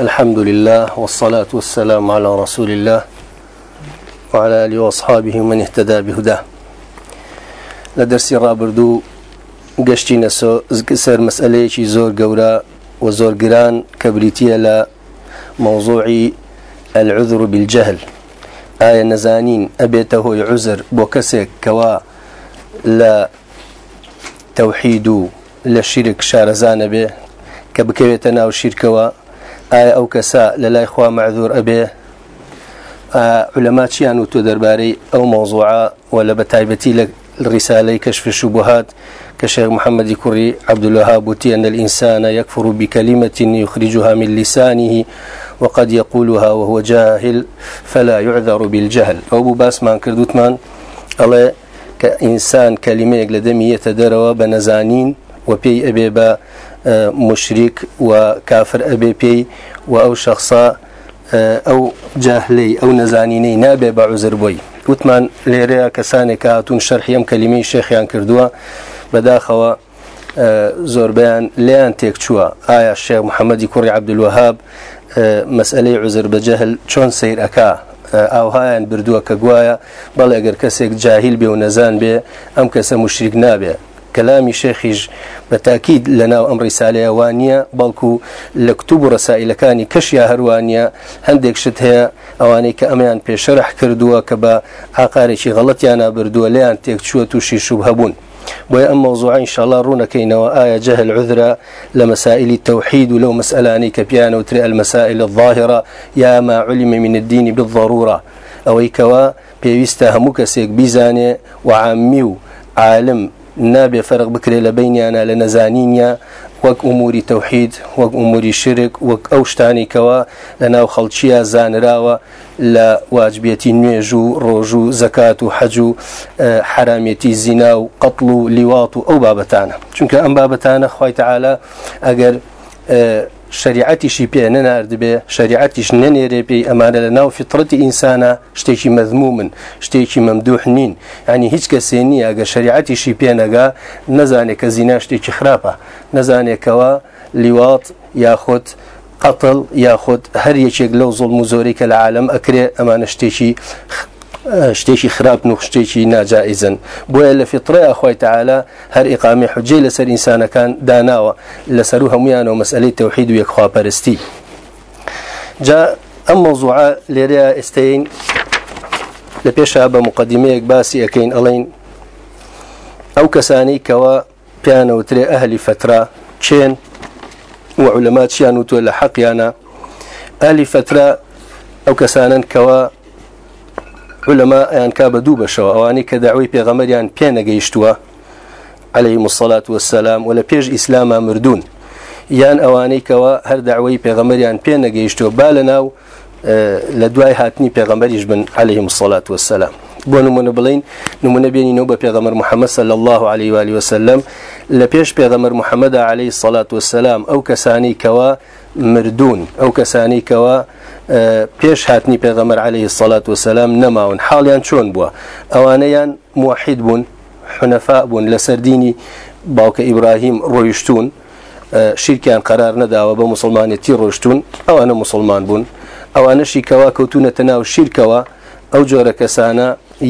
الحمد لله والصلاة والسلام على رسول الله وعلى آله وأصحابه من اهتدى بهداه لدرس رابردو قشتين سر مسألة زور قورا وزور قران كبريتية لموضوع العذر بالجهل آية نزانين أبيته عذر بوكسك كوا لا توحيد لا شرك شارزان به كبكيتنا وشركوا آية أو كساء للا إخوة معذور أبيه آه علماء شيان وتدرباري أو موضوعة ولا بتايبتي الرسالة كشف الشبهات. كشيخ محمد كري عبد الوهاب أن الإنسان يكفر بكلمة يخرجها من لسانه وقد يقولها وهو جاهل فلا يعذر بالجهل. أو بباس مان كردوتمان الله كإنسان كلمة لدمي يتدروا بنزانين وبي أبيبا مشرك وكافر أبي بي وأو شخصا أو جاهلي أو نزانيني نابي بعذر بوي. وتمان ليريا كسانك هاتون شرح يم كلمي شيخيان كردوا. بداخوا زۆربیان لیان تێکچووە ئایا الشيخ محمد کوڕی عبدالوهاب مسئله عزر بجهل سیر ئەکا ئاوهایان بردووە کە گوایە بەڵێ ئەگەر کەسێک جاهیل بێ و نەزان بێ ئەم کەسە مشریک نابێ كلامي شيخيج بتأكيد لنا أمر رسالة وانية بلكو لكتب رسائل كاني كشيا هروانية هندك شتها أواني كأميان بشرح كردوا كبا عقاري شي غلط يانا بردوا ليان تيك شو توشي شبهبون إن شاء الله رونا كينا وآية جهل عذرة لمسائل التوحيد ولو مسألة كبيان وتري المسائل الظاهرة يا ما علم من الدين بالضرورة. أو كوا بيويستا هموك سيك بيزاني وعاميو عالم نابي فرق بكري لبينيانا لنزانينيا وك أمور توحيد وك أمور شرك وك أوشتاني كوا لنا خلشيا زانراوا لا واجبيتي نيجو روجو زكاة حجو آه، حراميتي زنا وقتل لواط أو بابتانا. چونك أم بابتانا خوي تعالى شریعتیش نەنێرێ پێی ئەمانە لە ناو فطرەتی ئینسانە شتێکی مەذمومن شتێکی مەمدوح نین ینی هیچ کەسێ نییە ئەگە شریعتیشی پێنەگا نەزانێت کە زینا شتێکی خراپە نەزانێکەوە لیوات یاخۆت قەتڵ یاخۆت هەر یەکێک لەو زۆڵ و زۆری کە لە عالم ئەکرێ ئەمانە شتێکی شتێکی خراپ و شتێکی ناجائزن. بۆیە لە فطرە ئەخوای تعاالە هەر ئقامی حجێ لەسەر ئینسانەکان داناوە. لەسەر و هەمویانەوە مەسئلەی تەوحید و یەکخواپەرستی. جا ئەم مەوزوعە لێرە ئێستین لە پێشا بە مقدمەیەک باسی ئەەکەین. ئەڵین ئەو کەسانی کەەوە پیانەوترێ ئەهلی فترا چێن وعلمات چیان وتۆ لە حەقیانە؟ ئەلی فترا علماء يعني كاب دوو بەشەوە ئەوانەی کە داوای پێغەمەریان پێ نەگەیشتووە عليه الصلاة والسلام ولا بيج إسلام مردون. يان أواني كوا هر دعوي بيغمريان بين نجيشتو بالناو لدواي هاتني بيغمريش بن عليه الصلاة والسلام. بۆ نمونە بڵین نمونە بێنینەوە بە پێغەمەر محەممەد صل الله عليه وآله وسلم. لە پێغەمەر محەممەدا عليه الصلاة والسلام. ئەو کەسانی کەوا مردون ئەو کەسانی کەوا پێش هاتنی پێغەمەر عليه الصلاة والسلام. نەماون حاڵیان چۆن بووە ئەوانەیان موحید بوون حنەفا بوون لە سەردینی باوکە ئیبراهیم ڕۆیشتون شیرکیان قرار نەداوە بە مسلمانێتی ڕۆشتون ئەوانە مسلمان بوون ئەوانەشی کەوا کەوتونەتە ناو شیرکەوە ئەو جۆرە کەسانە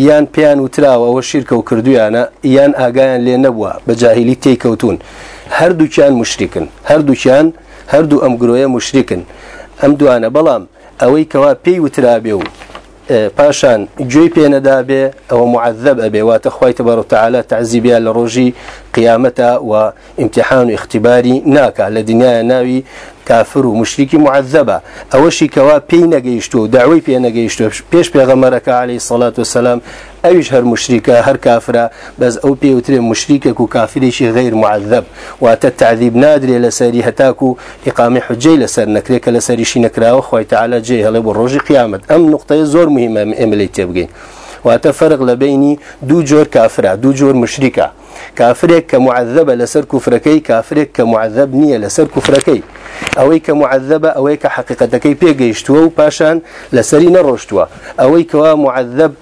یان پێیان وتراوە ئەوە شیرکە و کردویانە یان ئاگایان لێ نەبووە بە جاهیلی تێکەوتون هەردووکیان مشتێکن هەردووکیان هەردوو ئەم گرۆیە مشتێکن ئەم دوانە بەڵام ئەوەی کەوا پێی وترابێ و پاشان گوێی پێنەدا بێ ئەوە معذب ئەبێ واتە خی تبەر تعاالە تعزیبیا لە ڕۆژی قیامەتە و امتحان و اختیباری ناکە لە دنیاە ناوی كافر ومشركي معذبة. أوشي كوا بي نجيشتو دعوي بي نجيشتو بيش بيغمرك عليه الصلاة والسلام أيش هر مشركة هر كافرة بس أو بي وتري مشركة وكافر شي غير معذب. وتتعذيب نادر لساري هتاكو إقامة حجي لسر نكريك لساري شي نكراو خوي تعالى جي هلا بالروج قيامة أم نقطة زور مهمة إملي تبقي واتفرق لبيني دو جور كافرة دو جور مشركة كافرك كمعذبة لسر كفركي كافرك كمعذب نية لسر كفركي ئەوەی کە معذبە ئەوەی کە حقیقەتەکەی پێگەیشتووە و پاشان لەسەری نەڕۆشتووە ئەوەی کەوا معذب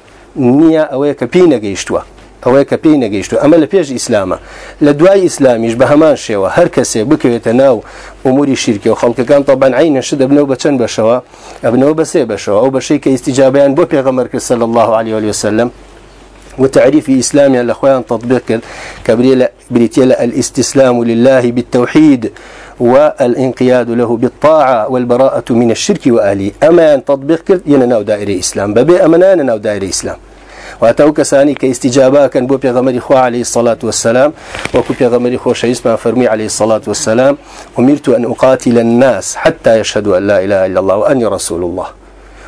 نییە ئەوەیە کە پێی نەگەیشتووە ئەوەیە کە پێی نەگەیشتو ئەمە لە پێش ئیسلامە لە دوای ئیسلامیش بە هەمان شێوە هەر کەسێ بکەوێتە ناو ئوموری شیرکی و خەڵکەکان تەبان عینەش دەبنەوە بە چەند الله عليه وسلم. وتعريف إسلامي الأخوان تطبيق كبريل بريتيل الإستسلام لله بالتوحيد. والانقياد له بالطاعة والبراءة من الشرك وآله أما أن تطبيق كرت ينناو دائرة إسلام. ببي أمنا نناو دائرة إسلام. واتو كساني كاستجابة كان بو بيغمري خو عليه الصلاة والسلام. وكو بيغمري خو شيسما فرمي عليه الصلاة والسلام. أمرت أن أقاتل الناس حتى يشهدوا أن لا إله إلا الله وأني رسول الله.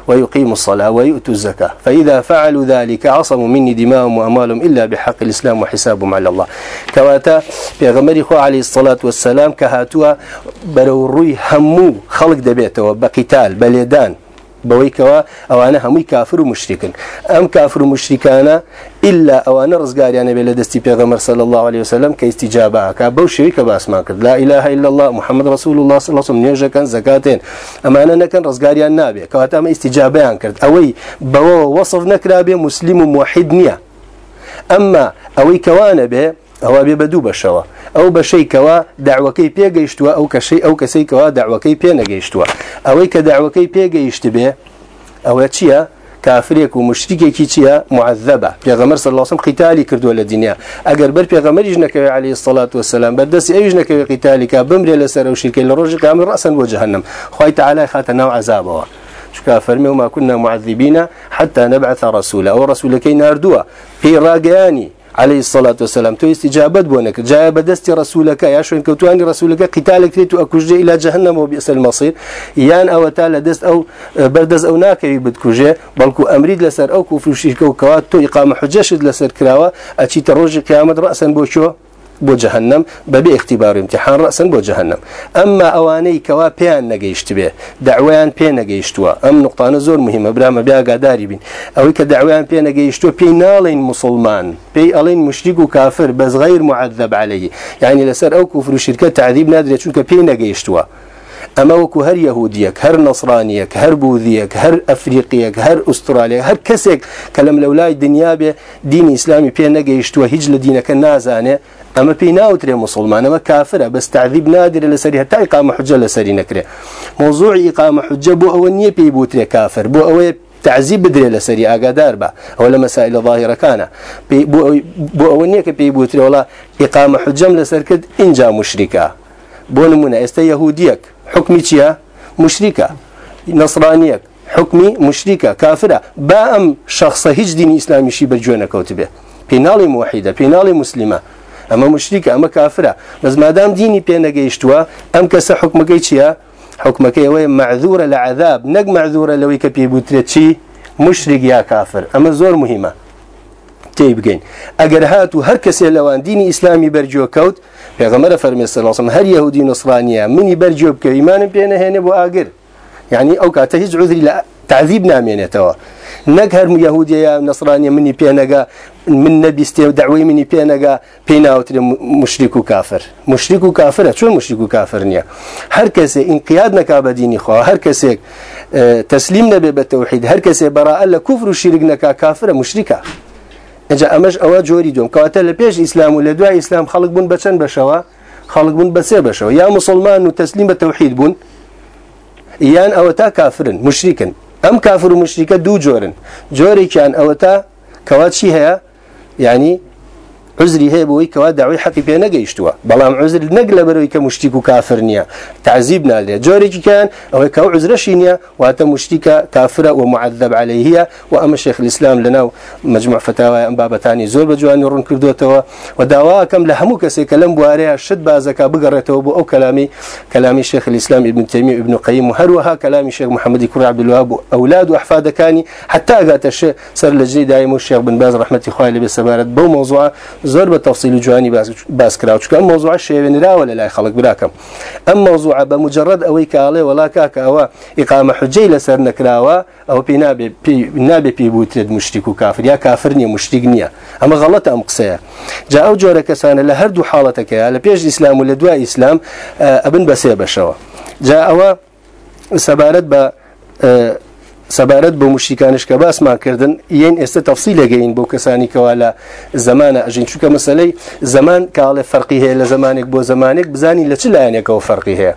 ويقيموا الصلاة ويؤتوا الزكاة. فإذا فعلوا ذلك عصموا مني دماءهم وأموالهم إلا بحق الإسلام وحسابهم على الله. كواتا بيغمري خو عليه الصلاة والسلام كهاتوا برو روي همو خلق دبيته وبقتال بليدان. بەوەیکەوە ئەوانە هەمووی کافر و مشتێکن ئەم کافر و مشتیکانە إلا ئەوانە ڕزگاریانە بێ لە دەستی پێغەمەر صلى الله عليه وسلم کە استیجاباکە بەو شوی کە لا إله إلا الله محمد رسول الله صلى الله عليه نێژەکەن زکاتێن ئەمانە نەکەن ڕزگاریان نابێ کەواتە ئەمە استیجابیان کرد ئەوەی بەوە وەصف نەکرابێ مسلم و موحید نییە ئەمما ئەوەی کەوانە بێ ئەوە بێ بە دوو بەشەوە. ئەو بەشەیکەوە داوەکەی پێگەیشتووە ئەو کەشەی ئەو کەسێکەوە داوەکەی پێ نەگەیشتووە. ئەوەی کە داوەکەی پێگەیشت بێ ئەوە چییە؟ کافرێک و مشتێکی چییە؟ معذبە. پێغەمەر سەلاسم قیتالی کردووە لە دنیا. ئەگەر بەر پێغەمەریش نەکەوێت علی سڵات وسلام بەردەستی ئەویش نەکەوێت قیتالیکا بمرێ لەسەر ئەو شیرکەی لە ڕۆژی قامی ڕەسەن بۆ جهنم خی تعالای خاتە ناو عذابەوە. شكا فرمي وما كنا معذبين حتى نبعث رسولا. أو رسولكي ناردوا في راقياني عليه الصلاة والسلام. تو استجابت بونك. جاء بدست رسولك يا شو إنك تواني رسولك قتالك تريد أكوجي إلى جهنم وبئس المصير. يان أو تعالى دست أو بردز أو ناكي بدكوجي بلكو أمريد لسر أو كفر شيك أو كوات تو إقامة حجة لسر كراوة. أتي تروج قيامة رأسا بوشو. بۆ جهنم بەبێ اختیبار امتحان ڕسن بۆ جهنم ئەمما ئەوانەی کەوا پێیان نەگەیشت بێ داوایان پێ نەگەیشتووە. ئەم نقطانە زۆر مهمە برامە بیاگاداری بین. ئەوەی کە داوایان پێ نەگەیشتووە پێی ناڵین مسلمان پێی ئەڵین مشتیک و کافر بەس غیر معذب عليه يعني لەسەر ئەو کوفر و شرکە تعذیب نادرێت چونکە پێی نەگەیشتووە. ئەمە وەکو هەر یەهودیەک هەر نەسرانیەک هەر بوذیەک هەر ئەفریقیەک هەر ئوسترالیا هەر کەسێک کە لەم لەولای دنیا بێ دینی ئیسلامی پێ نەگەیشتووە هیچ لە دینەکە نازانێ ئەمە پێی ناوترێ مسلمانەمە کافرە بەس تعذیب نادرێت لەسەری هەتا ئیقامە حجە لەسەری نەکرێ موضوع ئیقامە حجە بۆ ئەوە نییە پێی بوترێ کافر بۆ ئەوەیە تعزیب بدرێ لەسەری ئاگادار بە ئەو لە مەسائل ظاهرەکانە بۆ ئەوە نییە کە پێی بوترێ وڵا ئیقامە حجەم لەسەر کرد اینجا مشریکە بۆ نمونە ئێستا یەهودیەک حکمی چییە مشریکە نصرانیەک حکمی مشریکە کافرە با ئەم شخصە هیچ دینی ئیسلامیشی بەرجێ نەکەوت بێ پێی ناڵێی موەحیدە پێی ناڵێی مسلمە. ئەمە مشریکە ئەمە کافرە. بەس مادام دینی پێ نەگەیشتووە ئەم کەسە حکمەکەی چییە؟ حکمەکەی ئەوەیە معذورە لە عذاب. نەک معذورە لەوەی کە پێی بوترێت چی؟ مشرێک یا کافر. ئەمە زۆر مهمە. تێی بگەین. ئەگەر هات و هەر کەسێ لەوان دینی ئیسلامی بەرجۆ کەوت پێغەمەرە فەرمێسەڵسم هەر یهودی نوسرانیە منی بەرجۆ بکە ئیمانم پێ نەهێنێ بۆ ئاگر. یعنی ئەو کاتە هیچ عذری لە تعذیب نامێنێتەوە. نەک هەر یهودیە نسرانیە منی پێنەگە من نەبیستێ داوای منی پێنەگە پێی ناوترێ مشریک و کافر. مشریک و کافرە چۆن مشریک و کافر نییە؟ هەر کەسێ ئینقیاد نەکا بە دینی خوا هەر کەسێک تەسلیم نەبێ بە تەوحید هەر کەسێ بەراء لە کوفر و شیرک نەکا کافرە مشریکە ئەجا ئەمەش ئەوە جۆری دوم کەواتە لە پێش ئیسلام و لە دوای ئیسلام خەڵک بوون بە چەند بەشەوە؟ خەڵک بوون بەسێ بەشەوە. یا مسلمان و تەسلیم بە تەوحید بوون یان ئەوە تا کافرن مشریکن ئەم کافر و مشریکە دوو جۆرن. جۆرێکیان ئەوە تا کەوا چی هەیە؟ یعنی عوزری هەیە بۆی کەوا داوای حەقی پێ نەگەیشتووە. بەڵام عوزر نەک لە بەرەوەی کە مشریک و کافر نییە. تعزیب نادرێت. جۆرێکی کیان ئەوەی کەو عزرەشی نییە واتە مشتیکە کافرە و معذب عليهە و ئەمە شێخ الإسلام لەناو مجموع فتاوای ئەم بابەتانی زۆر بە جوانی ڕوون کردوێتەوە و داواکەم لە هەموو کەسێک کە لەم بوارەیە شت بازەکە بگەڕێتەوە بۆ ئەو کەلامی کەلامی شێخ الإسلام ابن تيمية ابن قيم وهروها كلام الشيخ محمد كرة عبد الوهاب أولاد وأحفادكاني حتى قات الشيخ سر لجني دائم الشيخ بن باز رحمة خوالي بسبارة بو موضوع زۆر بە تەفسیل جوانی باس کرا چکە ئەم مەوزوع شێوێنراوە لە لای خەڵک براکەم. ئەم مەوزوع بە مجرد ئەوەی کاڵێ وڵا کاکە ئەوە ئیقامە حجەی لەسەر نەکراوە ئەو پێی نابێ پێی بوترێت مشریک و کافر. یا کافر نییە مشریک نییە. ئەمە غەڵەت ئەم قسەیە. جا ئەو جۆرە کەسانە لە هەردوو حاڵەتەکەیە لە پێش ئیسلام و لە دوای ئیسلام ئەبن بەسێ بەشەوە. جا ئەوە سەبارەت بە سەبارەت بە مشریکانیش کە باسمان کردن یەن ئێستا تەفسیلەگەین بۆ کەسانی کەوا لە زمانە ئەژین چووکە مەسلەی زمان کاڵێ فەرقی هەیە لە زمانێک بۆ زمانێک بزانی لە چ لایەنێکەوە فەرقی هەیە؟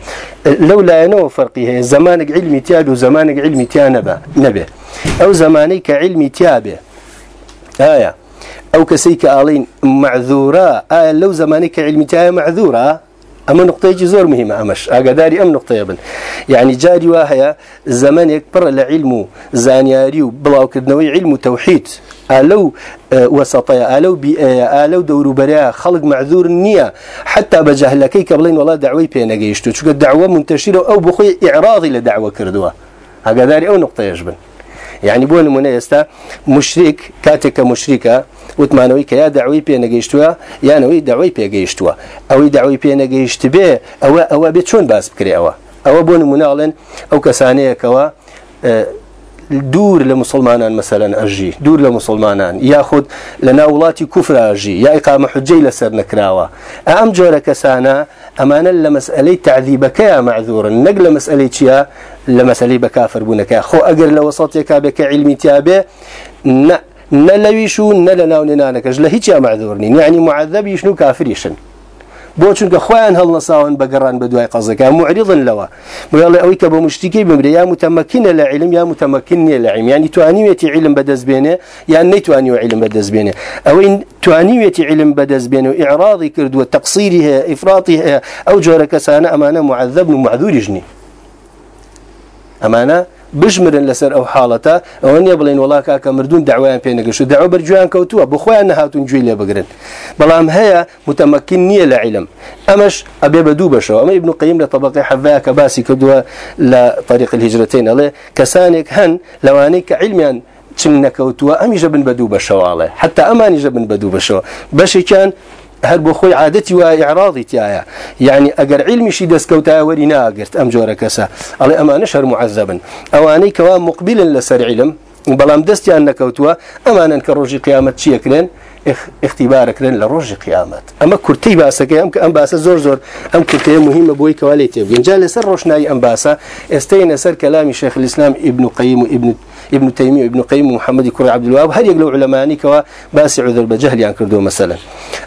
لەو لایەنەوە فەرقی هەیە زمانێک علمی تیاد و زمانێک علمی تیا نەبە نەبێ. ئەو زمانەی کە علمی تیابێ ئایا ئەو کەسەی کە ئاڵین معذورە ئایا لەو زمانی کە علمی تایە معذورە؟ ئەمە نقطەیەکی زۆر مهمە ئەمەش ئاگاداری ئەم نقطەیە بن یعنی جاری وا هەیە زمانێک پڕ لە علم و زانیاری و بڵاوکردنەوەی علم و تەوحید ئالەو وەسەڵەیە ئالەو بیئەیە ئالەو دەوروبەریا خەڵک معذور نییە حتا بە جەهلەکەی کە بڵین وڵات داوای پێنەگەیشت و چکە داوە منتەشیرە ئەو بخۆی ئعراضی لە داوە کردووە ئاگاداری ئەو نقطەیەش بن يعني ئێستا مشریک کاتێک کە مشریکە وتمانەوەی کە یا داوای پێ نەگەیشتووە یانەوەی داوای پێگەیشتووە. ئەوەی داوای پێ نەگەیشت بێ ئەوە ئەوە بێت چۆن باس بۆ نموونە ئەڵێن ئەو کەسانەی کەوا دوور لە مسلمانان مەسەلەن ئەژی دوور لە مسلمانان. یاخود لە ناوڵاتی کوفراژی یا ئیقامە حجەی لەسەر نەکراوە ئەم جۆرە کەسانە ئەمانە لە مەسئلەی تعذیبەکەیە معذورن. نەک لە مەسئلەی چیە لە مەسلەی بە کافربوونەکە خۆ ئەگەر لە وەسەڵێکا بێکە علمی تیاابێ نە لەویش و نە لە ناو نێنانەکەش لە هیچ معذورنی یعنی معذبیشن و کافریشن بۆ چونکە خۆیان هەڵنەساون بەگەڕان بە دوای قەزەکە معریضن لەوە بڵێ ئەوەی کە بە مشتیکی بمرێ یا متەمەکینە لە علم یا متەمەکن نیە لە علم توانیوێتی علم بەدەستبێنێ یان نەیتوانیوە علم بەدەستبێنێ ئەوەی توانیوێتی علم بەدەستبێنێ و ئیعراضی کردووە تەقسیری هەیە ئیفراتی هەیە ئەو جۆرە کەسانە ئەمانە معذب و معذوریژنی ئەمانە لەسەر ئەو حاڵەتە ئەوە نیە بڵێن وڵا کاکە مردون کەوتووە بخۆیان نەهاتون گوێی لێ بگرن. بەڵام هەیە متەمەکن نییە لە عیلم ئەمەش ئەبێ بە دوو بەشەوە ئەمە ابن قیم لە طبقی حەڤەیە کە باسی کردووە لە طریق الهجرتین ئەڵێ کەسانێک هەن لەوانەی کە علمیان چنگ نەکەوتووە ئەمیژە بن بە دوو بەشەواڵێ حتا هەر بۆ خۆی عادەتی وای عراضی تایە. یعنی ئەگەر علمیشی دەستکەوتای وەری ناگرت ئەم جۆرە کەسە. ئەڵێ ئەمانە شەر معذبن. ئەوانەی کەوا مقبلن لەسەر علم دەستیان نەکەوتووە ئەمانن کە ڕۆژی قیامەت چیەکرێن اختیبارەکرێن لە ڕۆژی قیامەت. ئەمە کورتی باسەکەی ئەم کە ئەم باسە زۆر زۆر ئەم کورتەیە مهمە بۆی کەوا لێ تێبگەنجا لەسەر ڕۆشنایی ئەم باسە ئێستای لەسەر کەلامی شێخ الاسلام ابن قیم و ابن تيمية ابن قيم ومحمد كرة عبد الوهاب. هل يقلوا علماني كوا باس عذر بجهل يعني كردو مثلا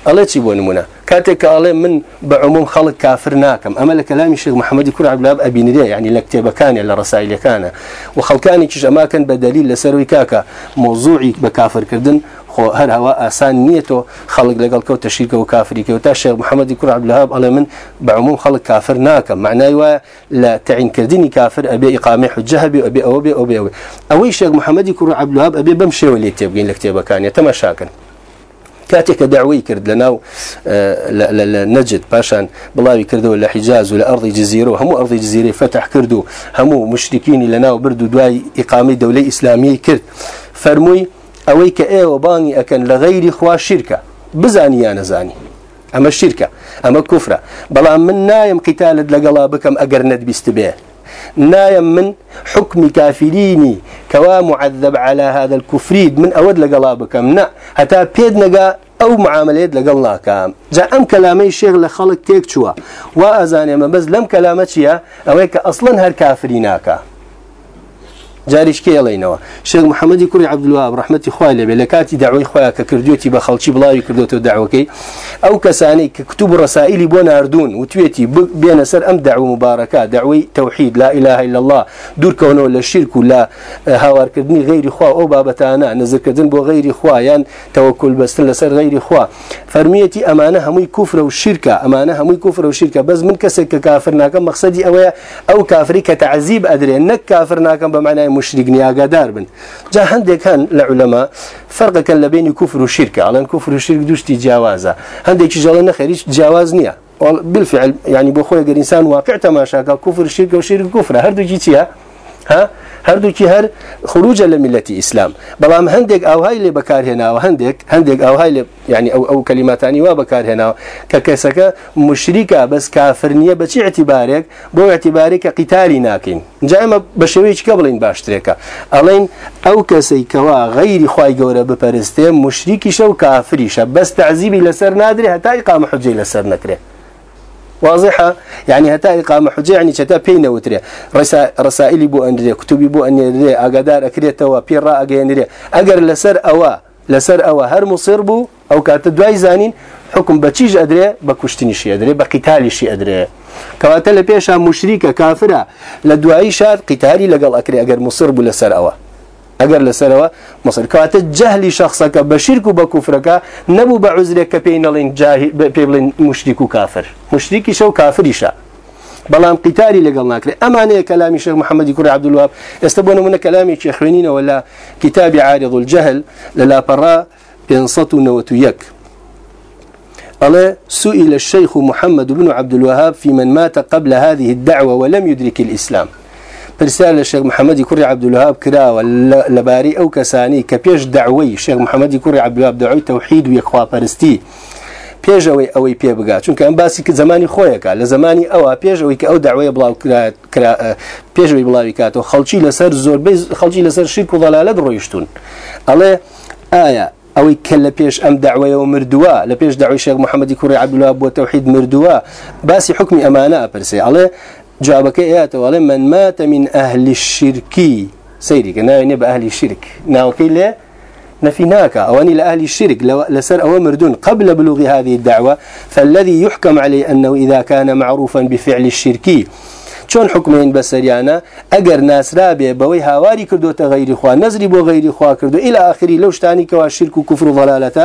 الله تيبون منا. كاتك الله من بعموم خلق كافر ناكم. أما لكلام الشيخ محمد كرة عبد الوهاب أبي ندية يعني لكتاب كان على رسائل كان. وخلقاني كش أماكن بدليل لسروي كاكا. موضوعي بكافر كردن. خۆ هەر هەوا ئاسان نییە تۆ خەڵک لەگەڵ کەوتە شیرکە و کافریکە و تا شێخ محەممەدی کوڕ عبدلهاب ئەڵێ من بەعموم خەڵک کافر ناکەم. معنای وایە لە تعینکردنی کافر ئەبێ ئقامی حجە هەبێ ئەبێ ئەوە بێ ئەو بێ ئەوەی شێخ محەممەدی کوڕ عبدلهاب ئەبێ بەم شێوە لێ تێبگەین لە کتێبەکانی تەماشاکەن کاتێککە داوای کرد لە ناو نەجد پاشان بڵاوی کردەوە لە حیجاز و لە ئەڕی جززیرە و هەموو ئەڕی جززیری فتح کرد و هەموو مشتکینی لە ناو برد و دوای ئیقامی دەولەی ئێوە بانی ئەکەن لە غەیری خوا شیرکە بزانی یان نەزانی ئەمە شیرکە ئەمە کوفرە بەڵام من نایم قیتالت لەگەڵا بکەم ئەگەر نەتبیست بێ نایم من حکمی کافرینی کەوا معذب على هذا الكفريد من ئەوەت لەگەڵا بکەم نه هەتا پێت نەگا ئەو معاملێت لەگەڵ ناکام جا ئەم کەلامەی شێغ لە خەڵک تێک چووە وا ئەزانێمە بەس لەم محەممەدی کوڕی عبدلواب ڕحمەتی خوای لەبێ لە کاتی داوای خۆیان کە کردوێتی بە خەڵکی بڵاوی کردوەوە داوەکەی ئەو کەسانی کە کتوب ڕسائلی بۆ نردون و توێتی بێنە سەر ئەم داو مبارەکە داوای تەوحید لا إله إلا الله. دوورکەونەوە لە شیرک و لە هاوارکردنی غیری خوا ئەو بابەتانە نزرکردن بۆ غیری خوایان تەوەکل بەستن لەسەر غیری خوا فەرمیەتی ئەمانە هەمووی کوفرە و شیرکە ئەمانە هەمووی کوفرە و شیرکە بەس من کەسێک کە کافر ناکەم مەقصدی ئەوەیە ئەو کافری کە تعزیب ئەدرێن مشرگنی ئاگادار بن. جا هەندێک هەن لە علەما فەرقەکەن لە بینی کوفر و شیرکە. ئەڵەن کوفر و شیرک دوشتی جیاوازە. هەندێکی ژەڵە نەخەریش جیاواز نییە. بالفعل يعني خۆی گەرینسان واقع تەماشاکە کوفر شیرکە و شیرک کوفرە. هەردووکی چییە؟ ها؟ هەردووکی هەر خروجە لە میلەتی ئیسلام. بەڵام هەندێک ئاوهای لێ بەکارهێناوە هەندێک هەندێک ئاوهای لێ ینی ئەو ئەو کەلیماتانی وا بەکارهێناوە. کە کەسەکە مشریکە بەس کافرنیە بەچی اعتیبارێک بۆ اعتیبارێکە قیتالی ناکەین. جامە بە شێوەیەکی کە بڵین باشترێکە؟ ئەڵێن ئەو کەسەی کەوا غەیری خی گەورە بپەرستێ مشریکیشە و کافریشە. بەس تعزیبی لەسەر نادرێ هەتای قام حجەی لەسەر نەکرێت واضحة؟ يعني هتا إقامة حجة يعني شتا بينا وتري رسائل بو أندري كتبي بو أندري أقدار أكريتا وبيرا أجينري أجر لسر أوا لسر أوا هر مصير بو أو كانت دواي زانين حكم بتشيج أدري بكشتني شيء أدري بقتال شيء أدري كواتل بيشا مشركة كافرة لدواي شار قتالي لقال أكري أجر مصير بو لسر أوا. اگر لسروا مصر كات جهل شخصك بشرك وبكفرك نبو بعذرك بينلين جاهل بيبلين مشرك وكافر مشرك شو كافر يشاء بلام قتالي لقال ناكري أمانة كلامي شيخ محمد كوري عبد الوهاب يستبون من كلامي شيخ ولا كتاب عارض الجهل للا برا بينصتنا وتيك قال سئل الشيخ محمد بن عبد الوهاب في من مات قبل هذه الدعوة ولم يدرك الإسلام. برسال الشيخ محمد كوري عبد الوهاب كرا لباري أو كساني كبيش دعوي. الشيخ محمد كوري عبد الوهاب دعوي توحيد ويخوا برستي پێشەوەی ئەوەی پێ بگات چونکە ئەم باسی کە زمانی خۆیەکە لە زمانی ئەوە پێشەوەی کە ئەو داوایە بڵاو پێشەوەی بڵاوی کاتەوە خەڵکی لەسەر زۆربەی خەڵکی لەسەر شیرک و دەلالەت ڕۆیشتون ئەڵێ ئایا ئەوەی کە لە پێش ئەم داوایەوە مردووە لە پێش داوای شێخ محەممەدی کوڕی عبدولا بۆ تەوحید مردووە باسی حکمی ئەمانە ئەپرسێ ئەڵێ جوابەکە ئێتەوەڵێ من ماتە من الشرکی سەیری کە ناوێنێ بە ئەهلی شرک ناوەکەی لێ نفيناك. أواني لأهل الشرك. لسر أو مردون قبل بلوغ هذه الدعوة فالذي يحكم عليه أنه إذا كان معروفا بفعل الشركي چۆن حکمین بەسەریانە ئەگەر ناسرابێ بەوەی هاواری کردوتە غیری خوا نەزری بۆ غیری خوا کردو إلى آخری لەو شتانی کەوا شرک و کوفر و ضلالەتە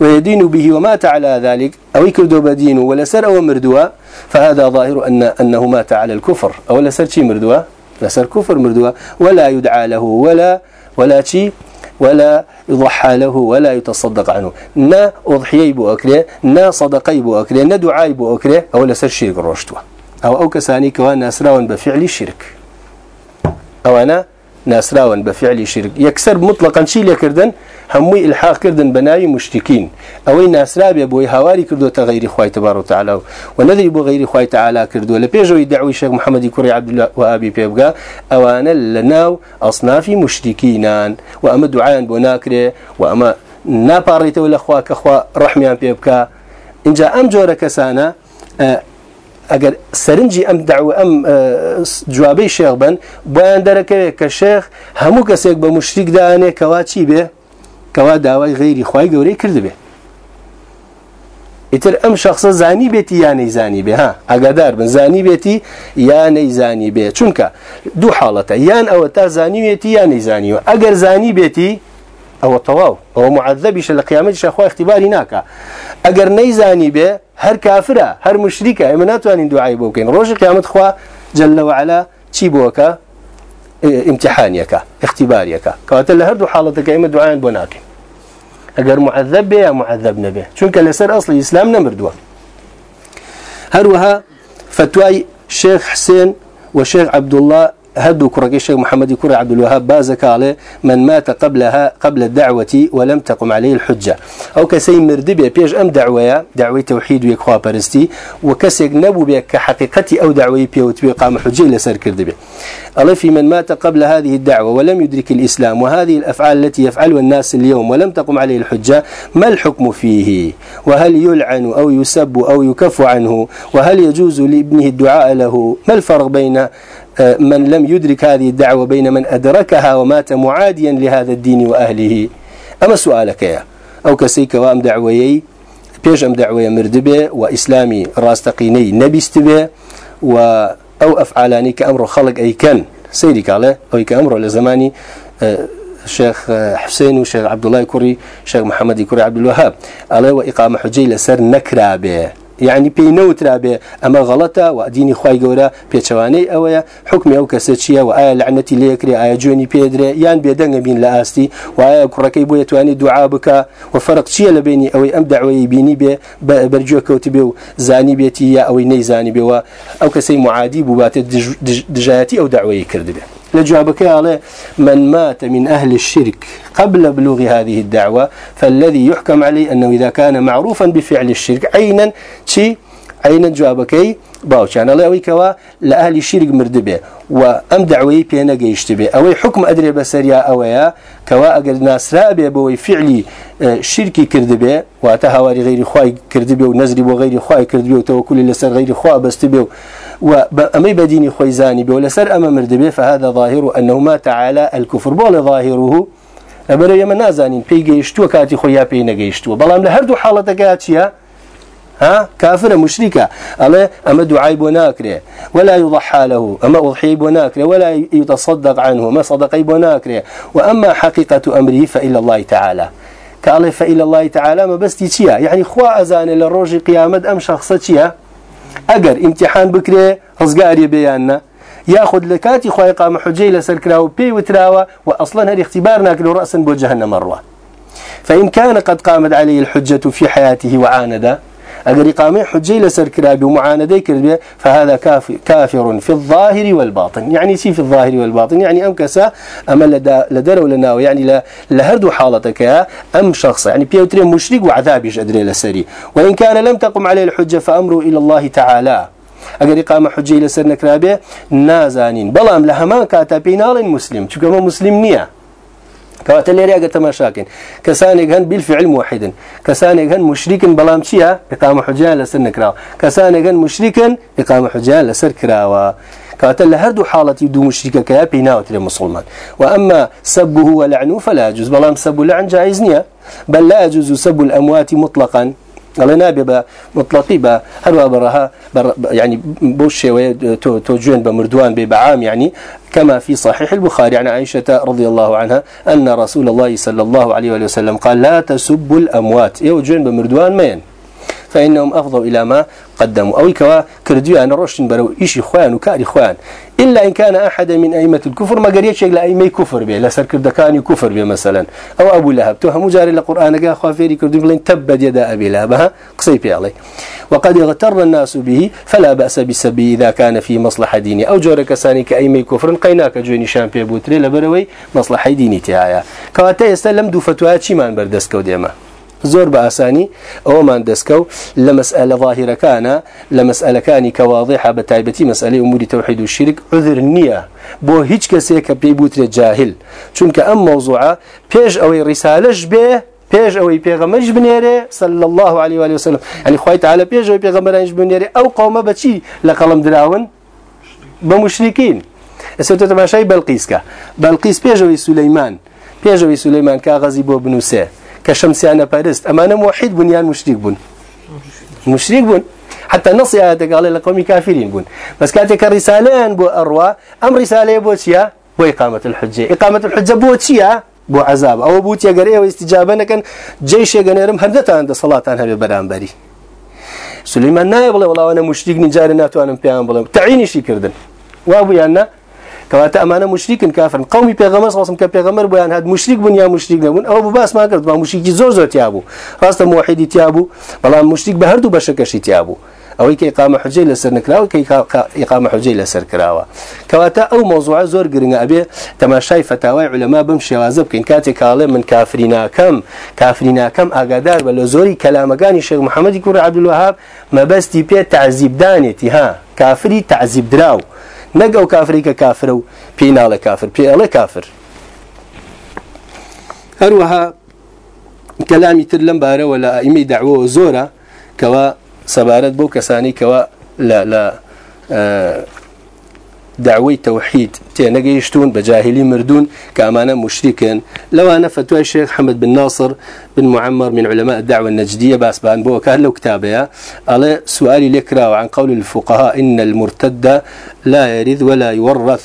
ويدين به ومات على ذلك أو يكردو بدين ولا سر أو مردوا فهذا ظاهر أن أنه مات على الكفر. أو لا سر شي مردوا لا سر كفر مردوا ولا يدعى له ولا ولا شي ولا يضحى له ولا يتصدق عنه. نا أضحيي بو أكله نا صدقي بو أكله نا دعاي بو أكله أو لسر شرك روشتوا أو أو كساني كوان ناسراون بفعل الشرك أو أنا ناسراون بفعل الشرك يكسر مطلقا شي لكردن هموي الحاق كردن بناي مشتكين أو ناسرا به بو هواري كردو تغير خوي تبارك وتعالى ونذي بو غير خوي تعالى كردو لبيجو يدعوي الشيخ محمد كوري عبد الله وابي بيبغا اوانا لناو اصناف مشتكينان واما دعاء بو ناكره واما ولا اخواك اخوا رحميان بيبكا ان جاء ام جوره كسانا ئەگەر سەرنجی ئەم داوە ئەم جوابەی شێخ بن بۆیان دەرەکەوێت کە شێخ هەموو کەسێک بە مشتیک دانێ کەوا چی بێ؟ کەوا داوای غیری خی گەورەی کرد بێ. ئیتر ئەم شخصە زانی بێتی یان نەیزانی بێ؟ ها ئەگادار بن. زانی بێتی یان نەیزانی بێ؟ چونکە دوو حاڵەتە. یان ئەوە تا زانیوێتی یان نەیزانیوە ئەگەر زانی بێتی ئەوە معذبیشە لە قیامەتی شەخوا اختیباری ناکە ئەگەر نەیزانی بێ هەر کافرە هەر مشریکە ئێمە ناتوانین دوعای بۆ بکەین ڕۆژی قیامەت خوا جل وعلا بووەکە امتحانیەکە اختیباریەکە کەواتە لە هەردوو حاڵەتەکە ئێمە دوعایان بۆ ناکەین ئەگەر معذب بێ یا معذب نەبێ چونکە لەسەر ئەسڵی ئیسلام نەمردووە هەروەها فتوای شێخ حسێن وشيخ عبد الله هدو كرقي الشيخ محمد كرة عبد الوهاب بازك عليه من مات قبلها قبل الدعوة ولم تقم عليه الحجة. أو كسي مردبي بيج أم دعوة دعوة توحيد ويكخوا برستي وكسيك نبو بك كحقيقتي أو دعوة بيوت قام حجة لسر كردبي الله في من مات قبل هذه الدعوة ولم يدرك الإسلام وهذه الأفعال التي يفعلها الناس اليوم ولم تقم عليه الحجة ما الحكم فيه؟ وهل يلعن أو يسب أو يكف عنه؟ وهل يجوز لابنه الدعاء له؟ ما الفرق بين من لم يدرك هذه الدعوة بين من أدركها ومات معاديا لهذا الدين وأهله. أما سؤالك يا أو كسيك وأم دعويي بيش أم دعوية مردبة وإسلامي راستقيني نبيستبه و أو أفعالاني كأمر خلق أي كان؟ سيدك عليه أو كأمر لزماني الشيخ حسين وشيخ عبد الله كوري شيخ محمد كوري عبد الوهاب. عليه وإقامة حجي لسر نكرابه يعني بينوترا به اما غلطه وديني خوي جورا بيچواني اويا حكم أو كسچيا وايا لعنتي ليكري ايا جوني بيدري يان بيدنگ بين لاستي وايا كركي بو يتواني دعاء بك وفرق شيا لبيني اوي ام دعوي بيني بي برجو كوتبي زاني بيتي يا اوي ني زاني بي أو كسي معادي بوات دجاتي أو دعوي كرد به لجوابك على من مات من أهل الشرك قبل بلوغ هذه الدعوة فالذي يحكم عليه أنه إذا كان معروفا بفعل الشرك عينا شي؟ عينا جوابك باوچان الله اوي كوا لأهل الشرك مردبه وأم دعوي بينا جيشتبه أوي حكم أدري بسريا اويا كوا اگر ناسرا به بوي فعلي آه، شركي كردبه واتهواري غير خواي كردبه ونزري وغير خواي كردبه وتوكل لسر غير خوا بستبه وأمي بديني خويزاني به ولسر أما مردبه فهذا ظاهر أنه ما تعالى الكفر. بول ظاهره أبرا يما نازانين بي جيشتو كاتي خويا بي نجيشتو بلام لهردو حالة كاتيا ها؟ كافر مشركة الله أما دعاء بناكره ولا يضحى له. أما أضحي بناكره ولا يتصدق عنه. ما صدق بناكره وأما حقيقة أمره فإلى الله تعالى. قال فإلى الله تعالى ما بس تيا يعني خوا أزان للروج قيامة أم شخصة أجر امتحان بكرة هزقاري بياننا ياخذ لكاتي خوي قام حجي لسر كراو بي وتراوا واصلا هذا اختبار ناكل راسا بوجهنا مره فإن كان قد قامت عليه الحجة في حياته وعاند أجر إقامة حجي لسر كرابي ومعاندي كربي فهذا كافر, كافر في الظاهر والباطن. يعني سي في الظاهر والباطن؟ يعني أم كسا أما لدر ولنا يعني لهردو حالتك أم شخص. يعني بيوتري مشرك وعذاب يجدري لسري. وإن كان لم تقم عليه الحجة فأمره إلى الله تعالى. اگر اقامه حجه لسر نكرابه نازانين. بلام لهما كاتا بينال مسلم. چونکه مسلم نيه كوات اللي رياقة تماشاكن كسانك هن بالفعل موحدا كسانك هن مشركا بلام شيا إقامة حجة لسر نكراو كسانك هن مشركا إقامة حجة لسر كراوا. كوات اللي هردو حالتي دو مشركة كيا بيناوت للمسلمان وأما سبه ولعنه فلا يجوز. بلام سب لعن جائز نيا. بل لا يجوز سب الأموات مطلقا. قال نابي مطلقي با هل برها بر يعني بوش تو توجين بمردوان ببعام يعني. كما في صحيح البخاري عن عائشة رضي الله عنها أن رسول الله صلى الله عليه وسلم قال لا تسبوا الأموات. يوجين بمردوان مين؟ فإنهم أفضوا إلى ما قدموا. أو كوا كردوا أنا روشن برو إيش إخوان وكاري إخوان إلا إن كان أحد من أئمة الكفر ما قريت شيء لأئمة كفر به لسر كردكاني كفر به مثلا. أو أبو لهب. توهم جاري القرآن قال خوافيري كردوا بلين تبد يد أبي لهب. ها؟ قصي في علي. وقد اغتر الناس به فلا بأس بسبه إذا كان في مصلحة ديني. أو جارك ساني كأئمة كفر قيناك جوني شامبي بوتري لبروي مصلحة ديني تهايا. كواتا يستلم دو فتوات شي بردسكو ديما زور بأساني. أو ما دسكو. لمسألة ظاهرة كان. لمسألة كان كواضحة. بتايبتي مسألة أمور توحيد الشرك. عذر النية. بو هيج كسيك بيبوت جاهل. چونك أم موضوعة بيج أو رسالة به بيج أو بيغمج بنيري صلى الله عليه وآله وسلم. يعني خوي تعالى بيج أو بيغمج بنيري أو قوم بتشي لقلم دراون بمشركين. اسوتو تماشي بلقيسكا بلقيس بيج أو سليمان. بيج أو سليمان كاغزي بو بنوسه كشمسيانة بارست أما أنا موحد بنيان مشرك بن. مشرك بن. حتى نص آياتك قال لقوم كافرين بن. بس كاتك رسالين بو أروى. أم رسالة بو تيا بو إقامة الحجة. إقامة الحجة بو تيا بو عذاب. أو بو تيا قرية واستجابة نكن. جيش يغنيرم هندتا عند صلاة عنها ببرانبري سليمان نايب والله أنا مشرك نجاري ناتو أنا بيان بلا تعيني شي كردن. وابو يانا كواتا أمانة مشرك كافر. قومي بيغمر صلى الله كبيغمر بيان هاد مشرك بن يا مشرك نبون. أو بباس ما قلت ما مشرك زور زور تيابو. راستا موحد تيابو. بلا مشرك بهردو بشكش تيابو. أو كي إقامة حجة لسر نكراوة كي إقامة حجة لسر كراوة كواتا أو موضوع زور قرنا أبي تماشاي فتاوى علماء بمشي وازب كين كاتي كالي من كافرين كم؟ كافرين كم؟ أقدار بل زوري كلامكاني شيخ محمد يكون عبد الوهاب. ما بس تي تعذيب دانيتي ها؟ كافري تعذيب دراو. نەک ئەو کافری کە کافرە و پێی ناڵە کافر پێ ئەڵێ کافر. هەروەها کەلامی تر لەم بارەوە لە ئیمەی داوە زۆرە کەوا سەبارەت بۆ کەسانی کەوا لە دعوي توحيد تينجيشتون بجاهلي مردون كأمانة مشركين لو أنا فتوى الشيخ حمد بن ناصر بن معمر من علماء الدعوة النجدية بس بان بو كان له كتابه على سؤالي لكرا عن قول الفقهاء إن المرتد لا يرث ولا يورث